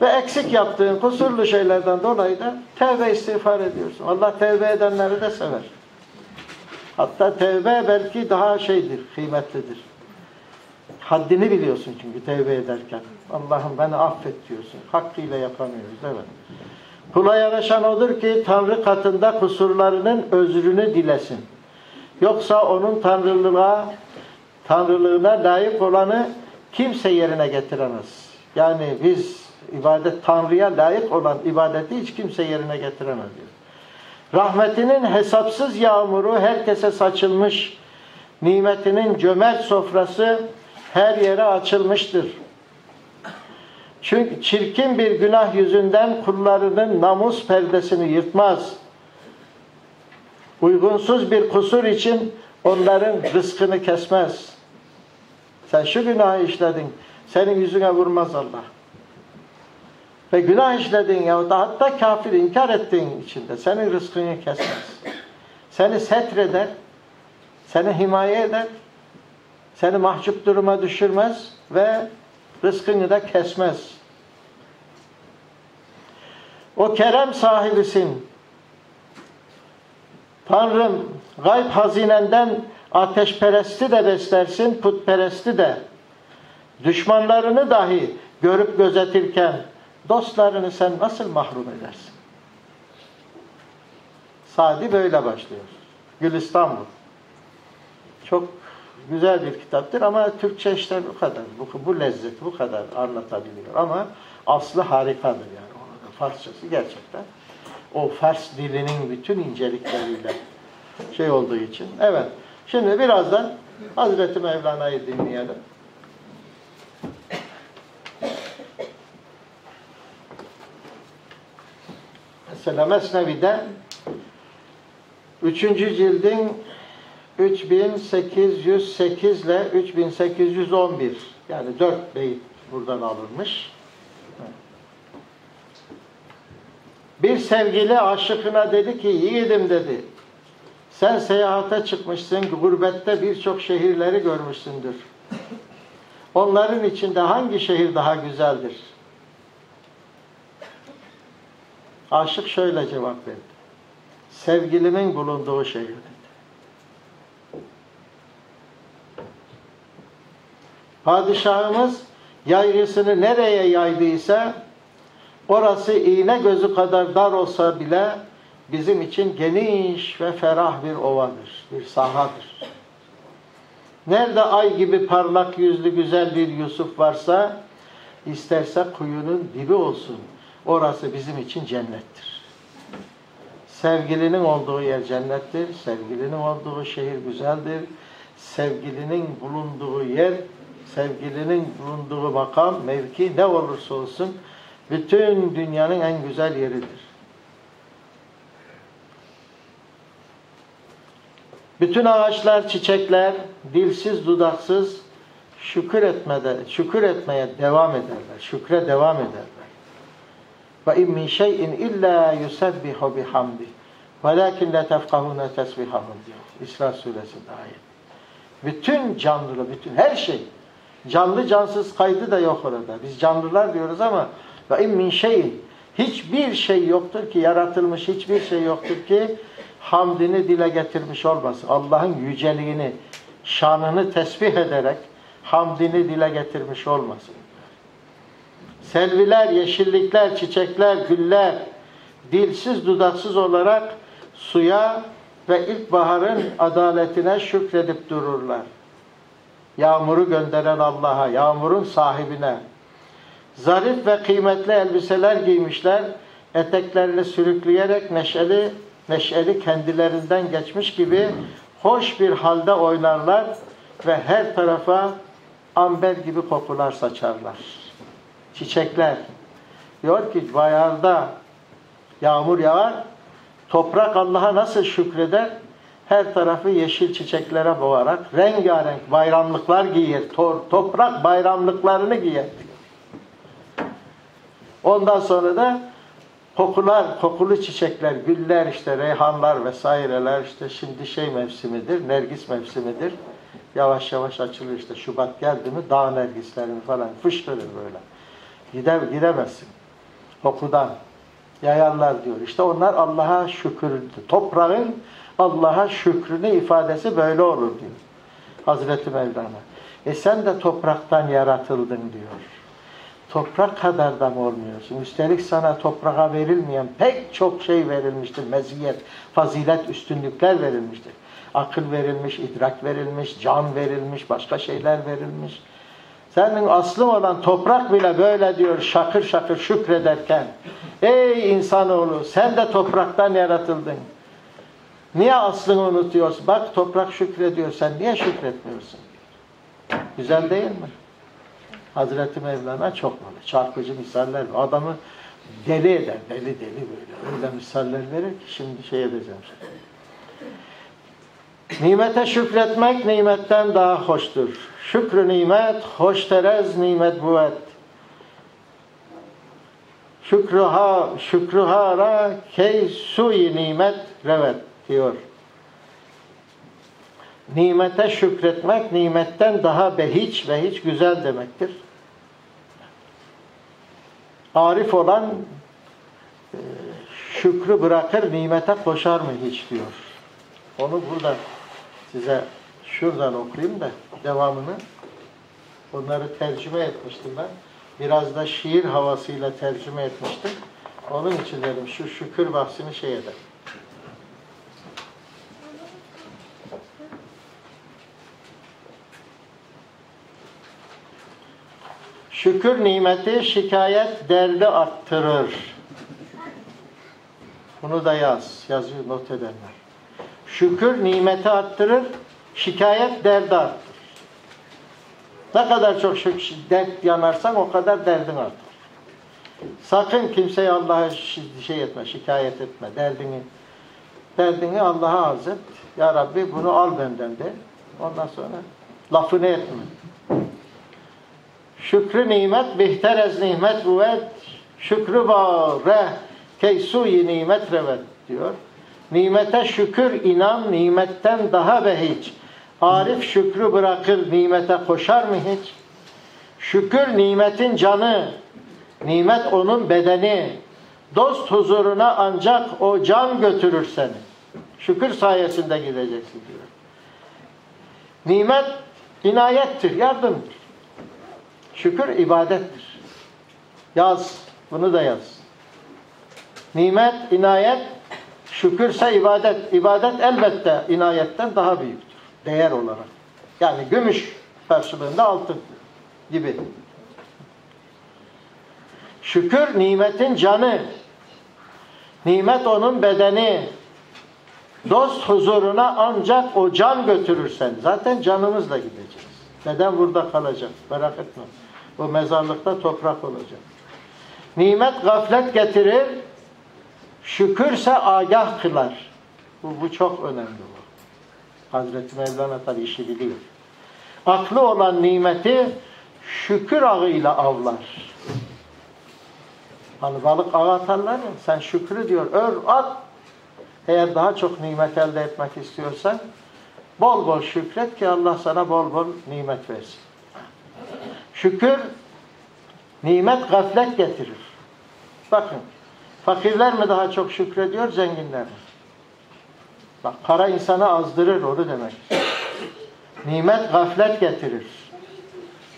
Ve eksik yaptığın kusurlu şeylerden dolayı da tevbe istiğfar ediyorsun. Allah tevbe edenleri de sever. Hatta tevbe belki daha şeydir, kıymetlidir. Haddini biliyorsun çünkü tevbe ederken. Allah'ım beni affet diyorsun. Hakkıyla yapamıyoruz. Evet. Kula yaraşan odur ki Tanrı katında kusurlarının özrünü dilesin. Yoksa onun tanrılığa, tanrılığına layık olanı kimse yerine getiremez. Yani biz ibadet Tanrı'ya layık olan ibadeti hiç kimse yerine getiremez diyor. Rahmetinin hesapsız yağmuru herkese saçılmış. Nimetinin cömert sofrası her yere açılmıştır. Çünkü çirkin bir günah yüzünden kullarının namus perdesini yırtmaz. Uygunsuz bir kusur için onların rızkını kesmez. Sen şu günahı işledin, senin yüzüne vurmaz Allah. Ve günah işledin ya da hatta kafir inkar ettiğin içinde senin rızkını kesmez. Seni setreder, seni himaye eder, seni mahcup duruma düşürmez ve rızkını da kesmez. O kerem sahibisin. Tanrım gayb hazinenden ateşperesti de beslersin, putperesti de. Düşmanlarını dahi görüp gözetirken dostlarını sen nasıl mahrum edersin? Sadi böyle başlıyor. Gülistan bu. Çok güzel bir kitaptır ama Türkçe işte bu kadar. Bu, bu lezzet bu kadar anlatabiliyor. Ama aslı harikadır yani. Onun Farsçası gerçekten. O Fars dilinin bütün incelikleriyle şey olduğu için. Evet. Şimdi birazdan Hazreti Mevlana'yı dinleyelim. Mesela Mesnevi'de 3. cildin 3808 ile 3811 yani 4 beyit buradan alınmış. Bir sevgili aşıkına dedi ki yiğidim dedi. Sen seyahate çıkmışsın, gurbette birçok şehirleri görmüşsündür. Onların içinde hangi şehir daha güzeldir? Aşık şöyle cevap verdi. Sevgilimin bulunduğu şehir Padişahımız yaygısını nereye yaydıysa orası iğne gözü kadar dar olsa bile bizim için geniş ve ferah bir ovadır, bir sahadır. Nerede ay gibi parlak yüzlü güzel bir Yusuf varsa isterse kuyunun dibi olsun. Orası bizim için cennettir. Sevgilinin olduğu yer cennettir. Sevgilinin olduğu şehir güzeldir. Sevgilinin bulunduğu yer, sevgilinin bulunduğu makam, mevki ne olursa olsun bütün dünyanın en güzel yeridir. Bütün ağaçlar, çiçekler dilsiz, dudaksız şükür etmede, şükür etmeye devam ederler. Şükre devam ederler. Ve in min şeyin illa yusebbihu bihamdi. Velakin la tefkahune tesbihahum diyor. İsra suresinde ayet. Bütün canlı, bütün her şey. Canlı cansız kaydı da yok orada. Biz canlılar diyoruz ama ve in şeyin hiçbir şey yoktur ki yaratılmış hiçbir şey yoktur ki hamdini dile getirmiş olmasın. Allah'ın yüceliğini, şanını tesbih ederek hamdini dile getirmiş olmasın. Selviler, yeşillikler, çiçekler, güller dilsiz dudaksız olarak suya ve ilkbaharın adaletine şükredip dururlar. Yağmuru gönderen Allah'a, yağmurun sahibine. Zarif ve kıymetli elbiseler giymişler, eteklerini sürükleyerek neşeli neşeli kendilerinden geçmiş gibi hoş bir halde oynarlar ve her tarafa amber gibi kokular saçarlar. Çiçekler. Diyor ki baharda yağmur yağar, toprak Allah'a nasıl şükreder? Her tarafı yeşil çiçeklere boğarak rengarenk bayramlıklar giyer. Toprak bayramlıklarını giyer. Ondan sonra da Kokular, kokulu çiçekler, güller işte reyhanlar vesaireler işte şimdi şey mevsimidir, nergis mevsimidir. Yavaş yavaş açılır işte Şubat geldi mi dağ nergislerini falan fışkırır böyle. Gider, giremezsin. Kokudan yayarlar diyor. İşte onlar Allah'a şükür. Toprağın Allah'a şükrünü ifadesi böyle olur diyor. Hazreti Mevlana. E sen de topraktan yaratıldın diyor. Toprak kadar da mı olmuyorsun? Üstelik sana toprağa verilmeyen pek çok şey verilmiştir. Meziyet, fazilet, üstünlükler verilmiştir. Akıl verilmiş, idrak verilmiş, can verilmiş, başka şeyler verilmiş. Senin aslın olan toprak bile böyle diyor şakır şakır şükrederken ey insanoğlu sen de topraktan yaratıldın. Niye aslını unutuyorsun? Bak toprak şükrediyor sen niye şükretmiyorsun? Güzel değil mi? Hazreti Mevlana çok böyle çarpıcı misaller. Adamı deli eder. Deli deli böyle. Öyle misaller verir ki şimdi şey edeceğim. Nimete şükretmek nimetten daha hoştur. Şükrü nimet, hoş terez nimet buvet. Şükrüha, şükrühara key suyi nimet revet diyor. Nimete şükretmek nimetten daha behiç ve hiç güzel demektir. Arif olan e, şükrü bırakır nimete koşar mı hiç diyor. Onu burada size şuradan okuyayım da devamını. Onları tercüme etmiştim ben. Biraz da şiir havasıyla tercüme etmiştim. Onun için dedim şu şükür bahsini şey edelim. Şükür nimeti şikayet derdi arttırır. Bunu da yaz. Yazıyor not edenler. Şükür nimeti arttırır. Şikayet derdi arttırır. Ne kadar çok dert yanarsan o kadar derdin artar. Sakın kimseye Allah'a şey etme, şikayet etme. Derdini derdini Allah'a arz et. Ya Rabbi bunu al benden de. Ondan sonra lafını etme. Şükrü nimet bihterez nimet buvet şükrü bare keysuyi nimet revet diyor. Nimete şükür inan nimetten daha behiç. Arif şükrü bırakır nimete koşar mı hiç? Şükür nimetin canı, nimet onun bedeni. Dost huzuruna ancak o can götürür seni. Şükür sayesinde gideceksin diyor. Nimet inayettir, yardımdır. Şükür ibadettir. Yaz, bunu da yaz. Nimet, inayet, şükürse ibadet. İbadet elbette inayetten daha büyüktür. Değer olarak. Yani gümüş karşılığında altın gibi. Şükür nimetin canı. Nimet onun bedeni. Dost huzuruna ancak o can götürür seni. Zaten canımızla gideceğiz. Beden burada kalacak. Merak etme. O mezarlıkta toprak olacak. Nimet gaflet getirir. Şükürse agah kılar. Bu, bu çok önemli. Bu. Hazreti Mevlana tabi işi biliyor. Aklı olan nimeti şükür ağıyla avlar. Hani balık ağı atarlar ya, sen şükrü diyor, ör at. Eğer daha çok nimet elde etmek istiyorsan, bol bol şükret ki Allah sana bol bol nimet versin. Şükür, nimet gaflet getirir. Bakın, fakirler mi daha çok şükrediyor, zenginler mi? Bak, para insanı azdırır, onu demek. Nimet gaflet getirir.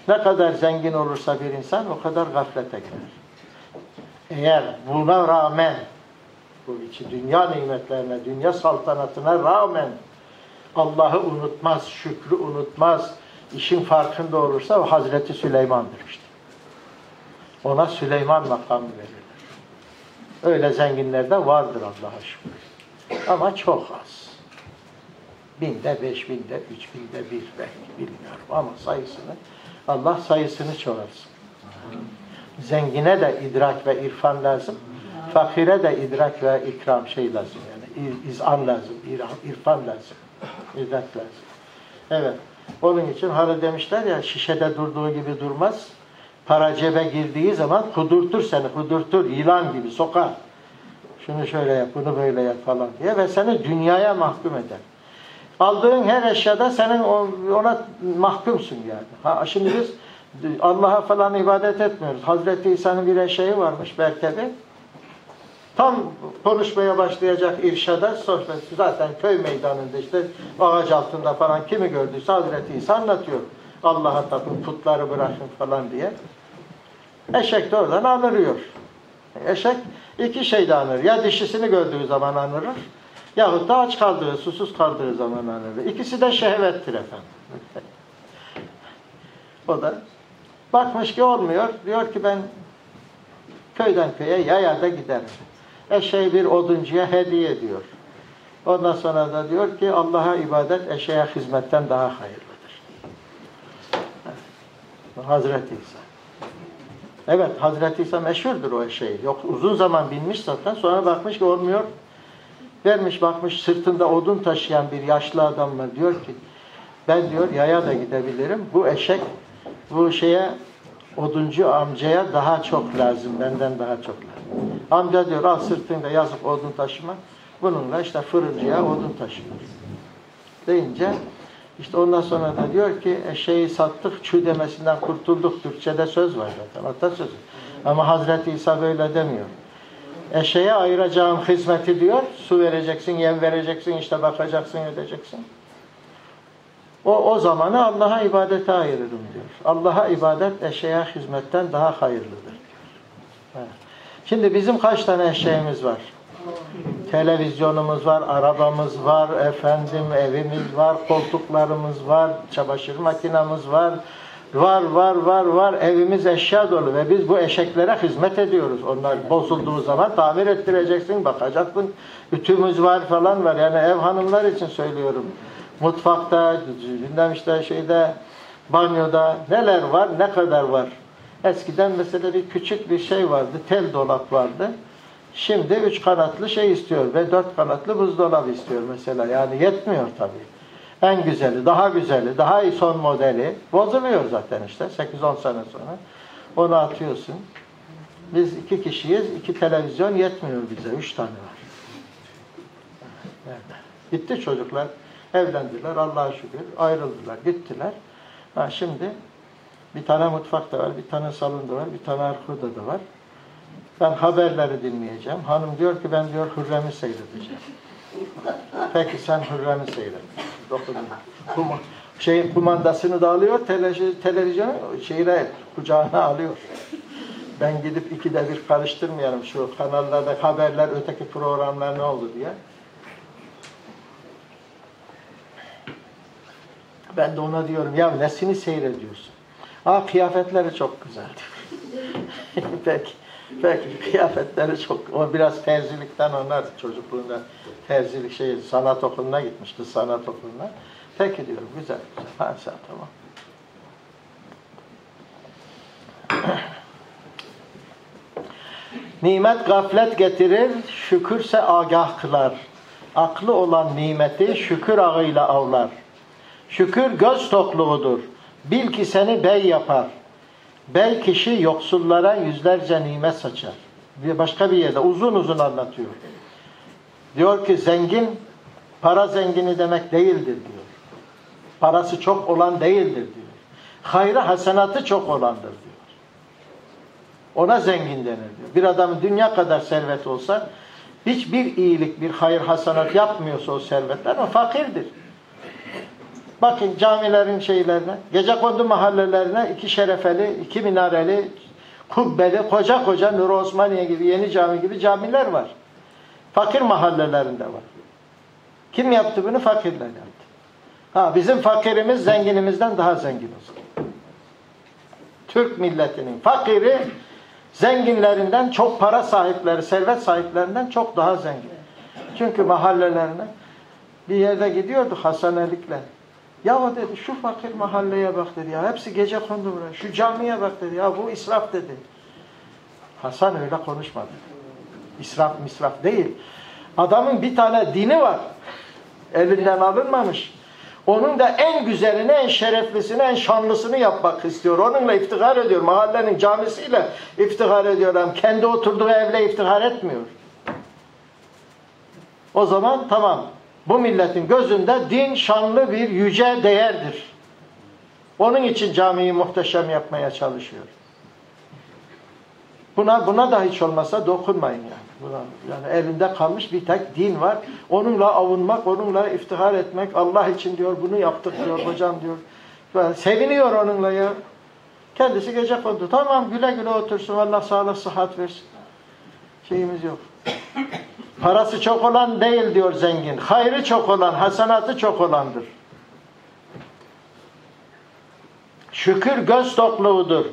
Ne kadar zengin olursa bir insan, o kadar gaflete girer. Eğer buna rağmen, bu iki dünya nimetlerine, dünya saltanatına rağmen Allah'ı unutmaz, şükrü unutmaz, işin farkında olursa o Hazreti Süleyman'dır işte. Ona Süleyman makamı verilir. Öyle zenginlerde vardır Allah'a şükür. Ama çok az. Binde, beş binde, üç binde bir belki bilmiyorum ama sayısını Allah sayısını çoğalsın. Zengine de idrak ve irfan lazım. Fakire de idrak ve ikram şey lazım yani. izan lazım, irfan lazım. İdrak lazım. Evet. Onun için hani demişler ya şişede durduğu gibi durmaz. Para cebe girdiği zaman kudurtur seni, kudurtur. Yılan gibi sokar. Şunu şöyle yap, bunu böyle yap falan diye ve seni dünyaya mahkum eder. Aldığın her eşyada senin ona mahkumsun yani. Ha, şimdi biz Allah'a falan ibadet etmiyoruz. Hazreti İsa'nın bir eşeği varmış merkebi. Tam konuşmaya başlayacak irşada sohbet zaten köy meydanında işte ağaç altında falan kimi gördüyse Hazreti İsa anlatıyor. Allah'a tapın putları bırakın falan diye. Eşek de oradan anırıyor. Eşek iki şeyde anır. Ya dişisini gördüğü zaman anırır yahut da aç kaldığı, susuz kaldığı zaman anırır. İkisi de şehvettir efendim. o da bakmış ki olmuyor. Diyor ki ben köyden köye yayada giderim eşeği bir oduncuya hediye ediyor. Ondan sonra da diyor ki Allah'a ibadet eşeğe hizmetten daha hayırlıdır. Hazreti İsa. Evet Hazreti İsa meşhurdur o eşeği. Yok uzun zaman binmiş zaten. Sonra bakmış ki olmuyor. Vermiş bakmış sırtında odun taşıyan bir yaşlı adam var. Diyor ki ben diyor yaya da gidebilirim. Bu eşek bu şeye oduncu amcaya daha çok lazım. Benden daha çok lazım. Amca diyor al sırtında yazıp odun taşıma. Bununla işte fırıncıya odun taşıyor. Deyince işte ondan sonra da diyor ki eşeği sattık çü demesinden kurtulduk. Türkçe'de söz var zaten atasözü. Ama Hazreti İsa böyle demiyor. Eşeğe ayıracağım hizmeti diyor. Su vereceksin, yem vereceksin, işte bakacaksın, edeceksin. O, o zamanı Allah'a ibadete ayırırım diyor. Allah'a ibadet eşeğe hizmetten daha hayırlıdır. Evet. Şimdi bizim kaç tane şeyimiz var? Televizyonumuz var, arabamız var, efendim evimiz var, koltuklarımız var, çamaşır makinamız var. Var, var, var, var. Evimiz eşya dolu ve biz bu eşeklere hizmet ediyoruz. Onlar bozulduğu zaman tamir ettireceksin, bakacaksın. Ütümüz var falan var. Yani ev hanımlar için söylüyorum. Mutfakta, bilmem işte şeyde, banyoda neler var, ne kadar var. Eskiden mesela bir küçük bir şey vardı, tel dolap vardı. Şimdi üç kanatlı şey istiyor ve dört kanatlı buzdolabı istiyor mesela. Yani yetmiyor tabii. En güzeli, daha güzeli, daha iyi son modeli bozuluyor zaten işte 8-10 sene sonra. Onu atıyorsun. Biz iki kişiyiz, iki televizyon yetmiyor bize. Üç tane var. Gitti çocuklar, evlendiler Allah'a şükür, ayrıldılar, gittiler. Ha, şimdi bir tane mutfakta var, bir tane salonda var, bir tane arkada da var. Ben haberleri dinleyeceğim. Hanım diyor ki ben diyor Hürrem'i seyredeceğim. Peki sen Hürrem'i seyret. Kum, şey, kumandasını da alıyor, televizyonu şeyle, kucağına alıyor. Ben gidip ikide bir karıştırmayalım şu kanallarda haberler, öteki programlar ne oldu diye. Ben de ona diyorum ya nesini seyrediyorsun? Aa kıyafetleri çok güzeldi. peki, peki kıyafetleri çok, o biraz terzilikten onlar çocukluğunda terzilik şey sanat okuluna gitmişti sanat okuluna. Peki diyorum güzel güzel. Ha sen tamam. Nimet gaflet getirir, şükürse agah kılar. Aklı olan nimeti şükür ağıyla avlar. Şükür göz tokluğudur. Bil ki seni bey yapar. Bey kişi yoksullara yüzlerce nimet saçar. Bir başka bir yerde uzun uzun anlatıyor. Diyor ki zengin para zengini demek değildir diyor. Parası çok olan değildir diyor. Hayrı hasenatı çok olandır diyor. Ona zengin denir diyor. Bir adamın dünya kadar servet olsa hiçbir iyilik, bir hayır hasenat yapmıyorsa o servetler o fakirdir. Bakın camilerin şeylerine, gece kondu mahallelerine iki şerefeli, iki minareli, kubbeli, koca koca Nur Osmaniye gibi, Yeni Cami gibi camiler var. Fakir mahallelerinde var. Kim yaptı bunu? Fakirler yaptı. Ha bizim fakirimiz zenginimizden daha zengin olsun. Türk milletinin fakiri zenginlerinden çok para sahipleri, servet sahiplerinden çok daha zengin. Çünkü mahallelerine bir yerde gidiyordu hasanelikle. Ya dedi şu fakir mahalleye bak dedi ya. Hepsi gece kondu buraya. Şu camiye bak dedi ya. Bu israf dedi. Hasan öyle konuşmadı. İsraf misraf değil. Adamın bir tane dini var. Elinden alınmamış. Onun da en güzelini, en şereflisini, en şanlısını yapmak istiyor. Onunla iftihar ediyor. Mahallenin camisiyle iftihar ediyor. Kendi oturduğu evle iftihar etmiyor. O zaman tamam. Bu milletin gözünde din şanlı bir yüce değerdir. Onun için camiyi muhteşem yapmaya çalışıyor. Buna buna da hiç olmasa dokunmayın yani. Buna, yani elinde kalmış bir tek din var. Onunla avunmak, onunla iftihar etmek. Allah için diyor bunu yaptık diyor hocam diyor. Böyle seviniyor onunla ya. Kendisi gece kondu. Tamam güle güle otursun. Allah sağlık sıhhat versin. Şeyimiz yok. Parası çok olan değil diyor zengin. Hayrı çok olan, hasenatı çok olandır. Şükür göz tokluğudur.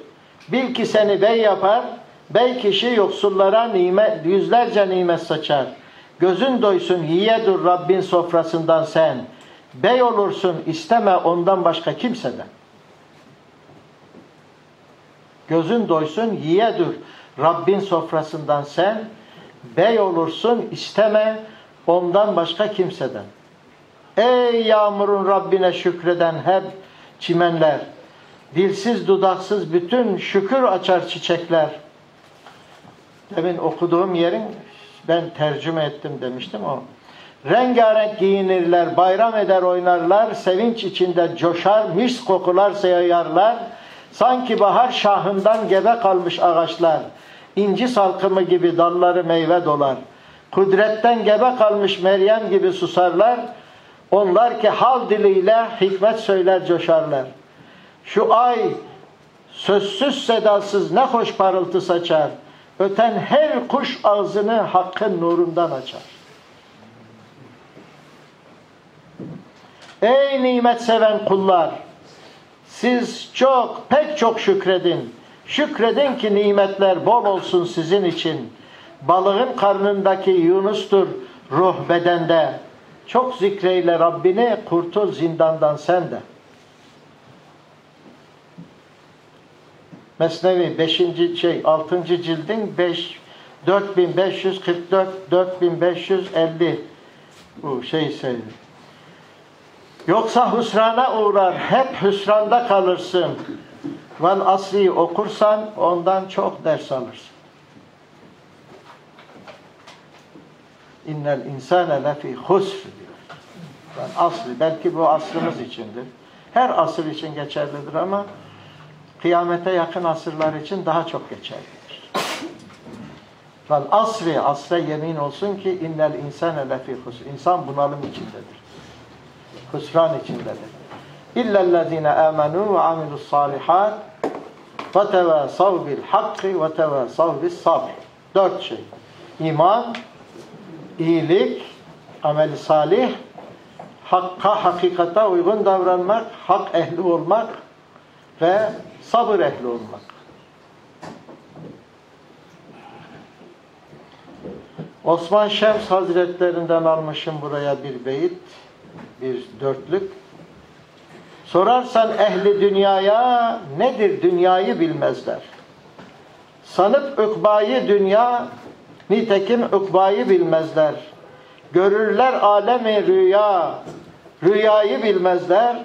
Bil ki seni bey yapar, bey kişi yoksullara nimet, yüzlerce nimet saçar. Gözün doysun yiye dur Rabbin sofrasından sen. Bey olursun isteme ondan başka kimseden. Gözün doysun yiye dur Rabbin sofrasından sen. Bey olursun isteme ondan başka kimseden. Ey yağmurun Rabbine şükreden hep çimenler. Dilsiz dudaksız bütün şükür açar çiçekler. Demin okuduğum yerin ben tercüme ettim demiştim o. Rengarenk giyinirler, bayram eder oynarlar, sevinç içinde coşar, mis kokular yayarlar. Sanki bahar şahından gebe kalmış ağaçlar. İnci salkımı gibi dalları meyve dolar. Kudretten gebe kalmış Meryem gibi susarlar. Onlar ki hal diliyle hikmet söyler coşarlar. Şu ay sözsüz sedasız ne hoş parıltı saçar. Öten her kuş ağzını hakkın nurundan açar. Ey nimet seven kullar! Siz çok, pek çok şükredin. Şükredin ki nimetler bol olsun sizin için. Balığın karnındaki Yunus'tur ruh bedende. Çok zikreyle Rabbini kurtul zindandan sen de. Mesnevi 5. şey 6. cildin 5 4544 4550 bu şey söylüyor. Yoksa hüsrana uğrar, hep hüsranda kalırsın. Vel asri okursan ondan çok ders alırsın. İnnel insane lefi husr diyor. Yani asli, belki bu asrımız içindir. Her asır için geçerlidir ama kıyamete yakın asırlar için daha çok geçerlidir. Vel asri, asre yemin olsun ki innel insane lefi husr. İnsan bunalım içindedir. Hüsran içindedir. İllellezine amenu ve amilus salihat ve tevasav bil hakki ve tevasav bis sabr. Dört şey. İman, iyilik, amel salih, hakka, hakikata uygun davranmak, hak ehli olmak ve sabır ehli olmak. Osman Şems Hazretlerinden almışım buraya bir beyit, bir dörtlük. Sorarsan ehli dünyaya nedir dünyayı bilmezler. Sanıp ukbayı dünya, nitekim ukbayı bilmezler. Görürler alemi rüya, rüyayı bilmezler.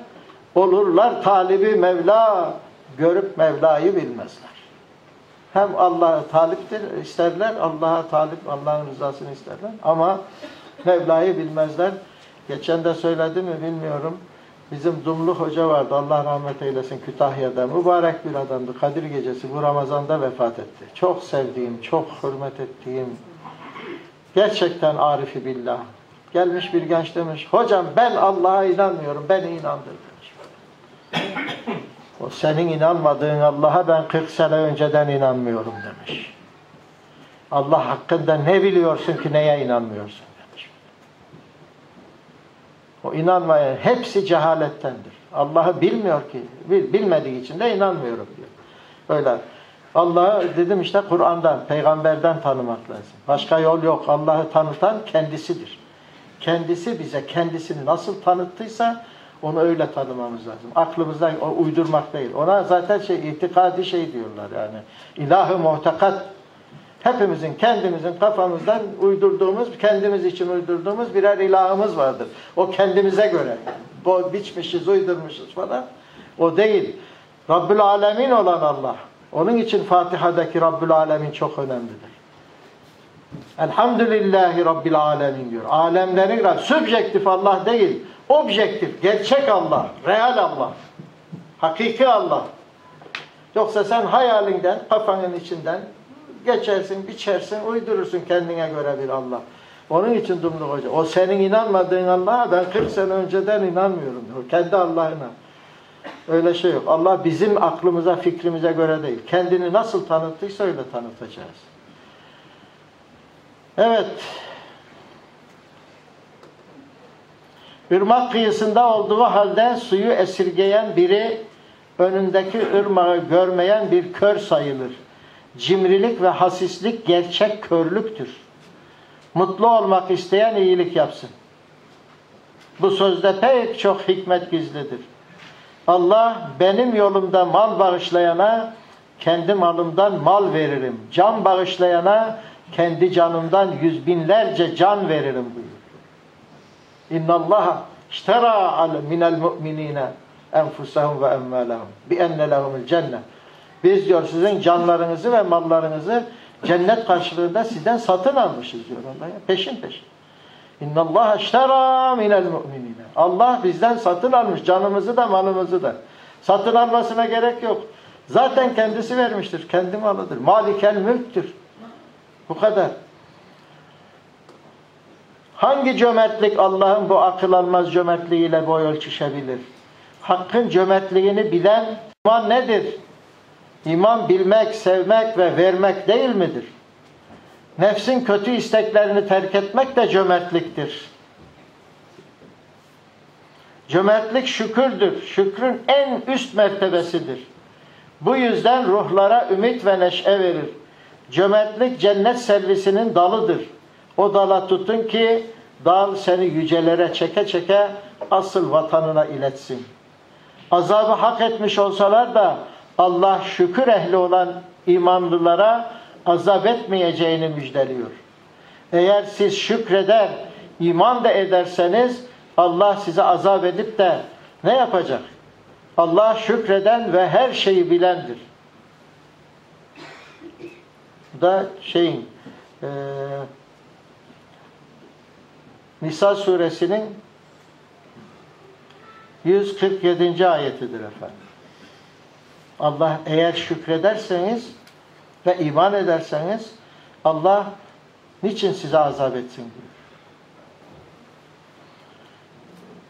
Olurlar talibi Mevla, görüp Mevla'yı bilmezler. Hem Allah'a taliptir, isterler, Allah'a talip, Allah'ın rızasını isterler. Ama Mevla'yı bilmezler. Geçen de söyledim mi bilmiyorum. Bizim Dumlu Hoca vardı. Allah rahmet eylesin Kütahya'da. Mübarek bir adamdı. Kadir Gecesi bu Ramazan'da vefat etti. Çok sevdiğim, çok hürmet ettiğim gerçekten arifi billah. Gelmiş bir genç demiş. Hocam ben Allah'a inanmıyorum. Beni inandır demiş. O senin inanmadığın Allah'a ben 40 sene önceden inanmıyorum demiş. Allah hakkında ne biliyorsun ki neye inanmıyorsun? O inanmayan hepsi cehalettendir. Allah'ı bilmiyor ki. Bilmediği için de inanmıyorum diyor. Öyle. Allah'ı dedim işte Kur'an'dan, peygamberden tanımak lazım. Başka yol yok. Allah'ı tanıtan kendisidir. Kendisi bize kendisini nasıl tanıttıysa onu öyle tanımamız lazım. Aklımızdan o uydurmak değil. Ona zaten şey itikadi şey diyorlar yani. İlahı muhtakat Hepimizin kendimizin kafamızdan uydurduğumuz, kendimiz için uydurduğumuz birer ilahımız vardır. O kendimize göre. O biçmişiz, uydurmuşuz falan. O değil. Rabbül Alemin olan Allah. Onun için Fatiha'daki Rabbül Alemin çok önemlidir. Elhamdülillahi Rabbil alemin diyor. Alemlerin Rabbi. Subjektif Allah değil. Objektif. Gerçek Allah. Real Allah. Hakiki Allah. Yoksa sen hayalinden, kafanın içinden geçersin, biçersin, uydurursun kendine göre bir Allah. Onun için Dumluk Hoca, o senin inanmadığın Allah'a ben 40 sene önceden inanmıyorum. Diyor. Kendi Allah'ına. Öyle şey yok. Allah bizim aklımıza, fikrimize göre değil. Kendini nasıl tanıttıysa öyle tanıtacağız. Evet. Irmak kıyısında olduğu halde suyu esirgeyen biri önündeki ırmağı görmeyen bir kör sayılır. Cimrilik ve hasislik gerçek körlüktür. Mutlu olmak isteyen iyilik yapsın. Bu sözde pek çok hikmet gizlidir. Allah benim yolumda mal bağışlayana kendi malımdan mal veririm. Can bağışlayana kendi canımdan yüz binlerce can veririm buyurdu. İnna Allah iştera minel mu'minine enfusahum ve emmâlehum bi enne lehumul cennet. Biz diyor sizin canlarınızı ve mallarınızı cennet karşılığında sizden satın almışız diyor Allah. Peşin peşin. İnna Allah iştera minel mu'minine. Allah bizden satın almış canımızı da malımızı da. Satın almasına gerek yok. Zaten kendisi vermiştir. Kendi malıdır. Malikel mülktür. Bu kadar. Hangi cömertlik Allah'ın bu akıl almaz cömertliğiyle boy ölçüşebilir? Hakkın cömertliğini bilen iman nedir? İman bilmek, sevmek ve vermek değil midir? Nefsin kötü isteklerini terk etmek de cömertliktir. Cömertlik şükürdür. Şükrün en üst mertebesidir. Bu yüzden ruhlara ümit ve neşe verir. Cömertlik cennet servisinin dalıdır. O dala tutun ki dal seni yücelere çeke çeke asıl vatanına iletsin. Azabı hak etmiş olsalar da Allah şükür ehli olan imanlılara azap etmeyeceğini müjdeliyor. Eğer siz şükreder, iman da ederseniz Allah size azap edip de ne yapacak? Allah şükreden ve her şeyi bilendir. Bu da şeyin e, Nisa suresinin 147. ayetidir efendim. Allah eğer şükrederseniz ve iman ederseniz Allah niçin size azap etsin diyor.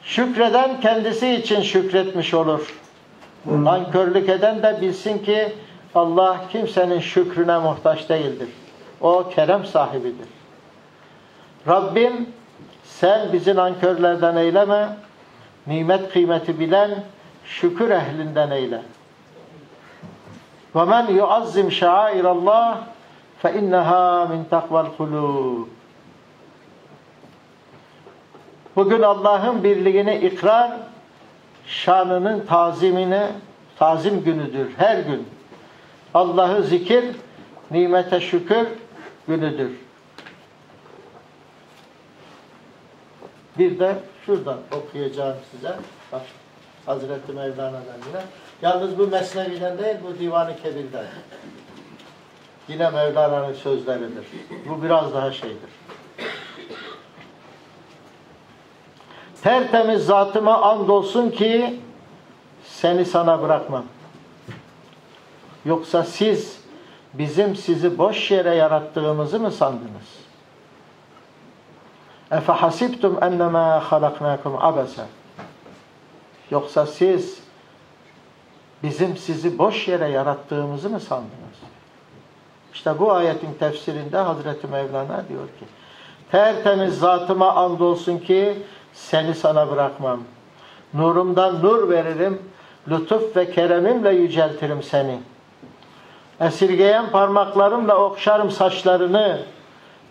Şükreden kendisi için şükretmiş olur. Nankörlük eden de bilsin ki Allah kimsenin şükrüne muhtaç değildir. O kerem sahibidir. Rabbim sen bizi nankörlerden eyleme, nimet kıymeti bilen şükür ehlinden eyle. وَمَنْ يُعَزِّمْ شَعَائِرَ اللّٰهِ فَاِنَّهَا مِنْ تَقْوَى الْقُلُوبِ Bugün Allah'ın birliğini ikrar, şanının tazimine tazim günüdür. Her gün. Allah'ı zikir, nimete şükür günüdür. Bir de şuradan okuyacağım size. Bak, Hazreti Mevlana'dan yine. Yalnız bu Mesnevi'den değil, bu Divan-ı Kebir'den. Yine Mevlana'nın sözleridir. Bu biraz daha şeydir. Tertemiz zatıma andolsun ki seni sana bırakmam. Yoksa siz bizim sizi boş yere yarattığımızı mı sandınız? Efe hasibtum ennemâ halaknâkum abese. Yoksa siz bizim sizi boş yere yarattığımızı mı sandınız? İşte bu ayetin tefsirinde Hazreti Mevlana diyor ki tertemiz zatıma andolsun ki seni sana bırakmam. Nurumdan nur veririm, lütuf ve keremimle yüceltirim seni. Esirgeyen parmaklarımla okşarım saçlarını,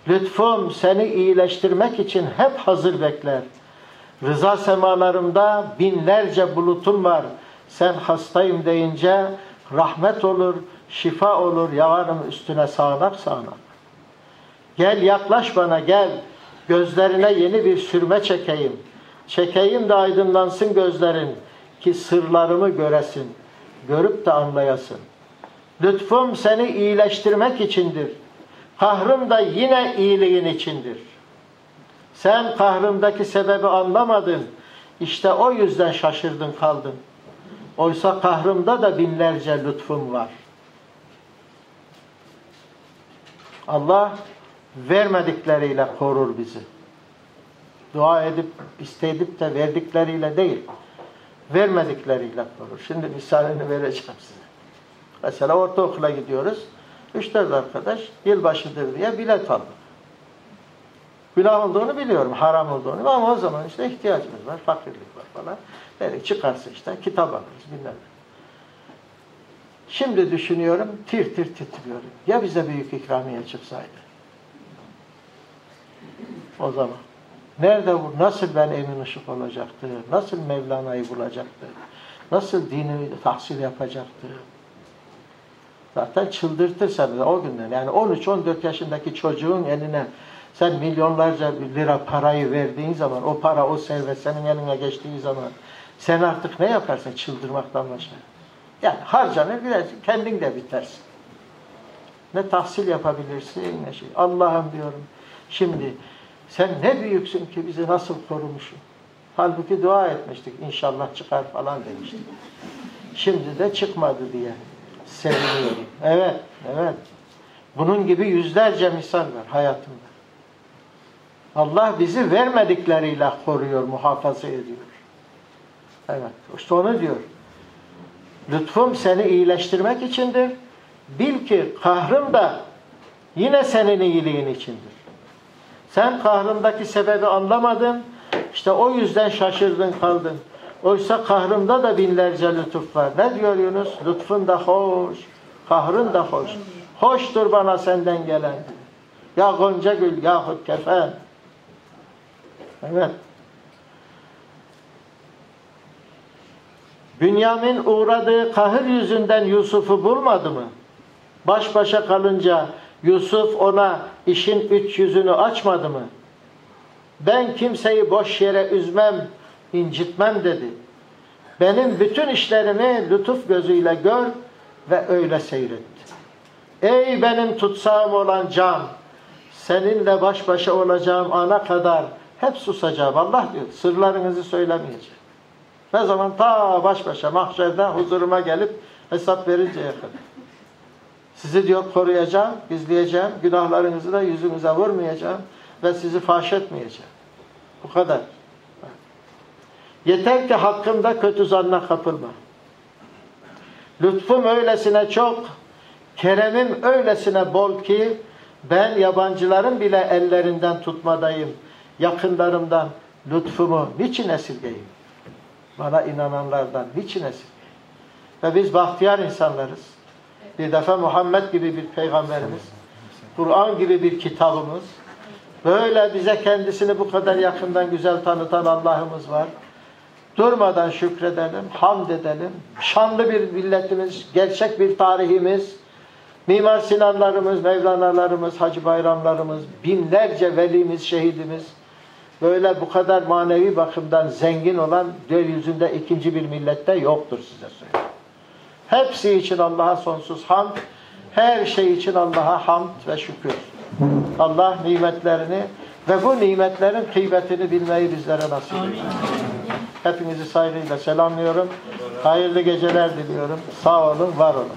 lütfum seni iyileştirmek için hep hazır bekler. Rıza semalarımda binlerce bulutum var. Sen hastayım deyince rahmet olur, şifa olur, yağarım üstüne sağanak sağanak. Gel yaklaş bana gel, gözlerine yeni bir sürme çekeyim. Çekeyim de aydınlansın gözlerin ki sırlarımı göresin, görüp de anlayasın. Lütfum seni iyileştirmek içindir. Kahrım da yine iyiliğin içindir. Sen kahrımdaki sebebi anlamadın. İşte o yüzden şaşırdın kaldın. Oysa kahrımda da binlerce lütfum var. Allah vermedikleriyle korur bizi. Dua edip, isteyip de verdikleriyle değil, vermedikleriyle korur. Şimdi misalini vereceğim size. Mesela ortaokula gidiyoruz. Üç dört arkadaş yılbaşıdır diye bilet aldık. Günah olduğunu biliyorum, haram olduğunu ama o zaman işte ihtiyacımız var, fakirlik var falan. Dedik çıkarsa işte kitap alırız bilmem. Şimdi düşünüyorum, tir tir titriyorum. Ya bize büyük ikramiye çıksaydı? O zaman. Nerede bu? Nasıl ben emin ışık olacaktı? Nasıl Mevlana'yı bulacaktı? Nasıl dini tahsil yapacaktı? Zaten çıldırtırsanız o günden yani 13-14 yaşındaki çocuğun eline sen milyonlarca lira parayı verdiğin zaman o para o servet senin eline geçtiği zaman sen artık ne yaparsın çıldırmaktan başka? Yani harcanır gidersin kendin de bitersin. Ne tahsil yapabilirsin ne şey. Allah'ım diyorum şimdi sen ne büyüksün ki bizi nasıl korumuşsun. Halbuki dua etmiştik inşallah çıkar falan demiştik. Şimdi de çıkmadı diye seviniyorum. Evet, evet. Bunun gibi yüzlerce misal var hayatımda. Allah bizi vermedikleriyle koruyor, muhafaza ediyor. Evet, işte onu diyor. Lütfum seni iyileştirmek içindir. Bil ki kahrım da yine senin iyiliğin içindir. Sen kahrımdaki sebebi anlamadın. İşte o yüzden şaşırdın kaldın. Oysa kahrımda da binlerce lütuf var. Ne diyor Yunus? Lütfun da hoş, kahrın da hoş. Hoştur bana senden gelen. Ya gonca gül yahut kefen. Evet. Bünyamin uğradığı kahır yüzünden Yusuf'u bulmadı mı? Baş başa kalınca Yusuf ona işin üç yüzünü açmadı mı? Ben kimseyi boş yere üzmem, incitmem dedi. Benim bütün işlerimi lütuf gözüyle gör ve öyle seyret. Ey benim tutsağım olan can, seninle baş başa olacağım ana kadar hep susacağım. Allah diyor, sırlarınızı söylemeyeceğim. Ne zaman? Ta baş başa mahşerde huzuruma gelip hesap verinceye kadar. Sizi diyor koruyacağım, gizleyeceğim, günahlarınızı da yüzünüze vurmayacağım ve sizi fahş etmeyeceğim. Bu kadar. Yeter ki hakkımda kötü zanna kapılma. Lütfum öylesine çok, keremim öylesine bol ki ben yabancıların bile ellerinden tutmadayım. Yakınlarımdan lütfumu niçin esirgeyim? Bana inananlardan niçin esirgeyim? Ve biz bahtiyar insanlarız. Bir defa Muhammed gibi bir peygamberimiz, Kur'an gibi bir kitabımız, böyle bize kendisini bu kadar yakından güzel tanıtan Allah'ımız var. Durmadan şükredelim, hamd edelim. Şanlı bir milletimiz, gerçek bir tarihimiz, Mimar Sinanlarımız, Mevlana'larımız, Hacı Bayramlarımız, binlerce velimiz, şehidimiz, böyle bu kadar manevi bakımdan zengin olan yeryüzünde ikinci bir millette yoktur size söyleyeyim. Hepsi için Allah'a sonsuz hamd, her şey için Allah'a hamd ve şükür. Allah nimetlerini ve bu nimetlerin kıymetini bilmeyi bizlere nasip etsin. Hepinizi saygıyla selamlıyorum. Hayırlı geceler diliyorum. Sağ olun, var olun.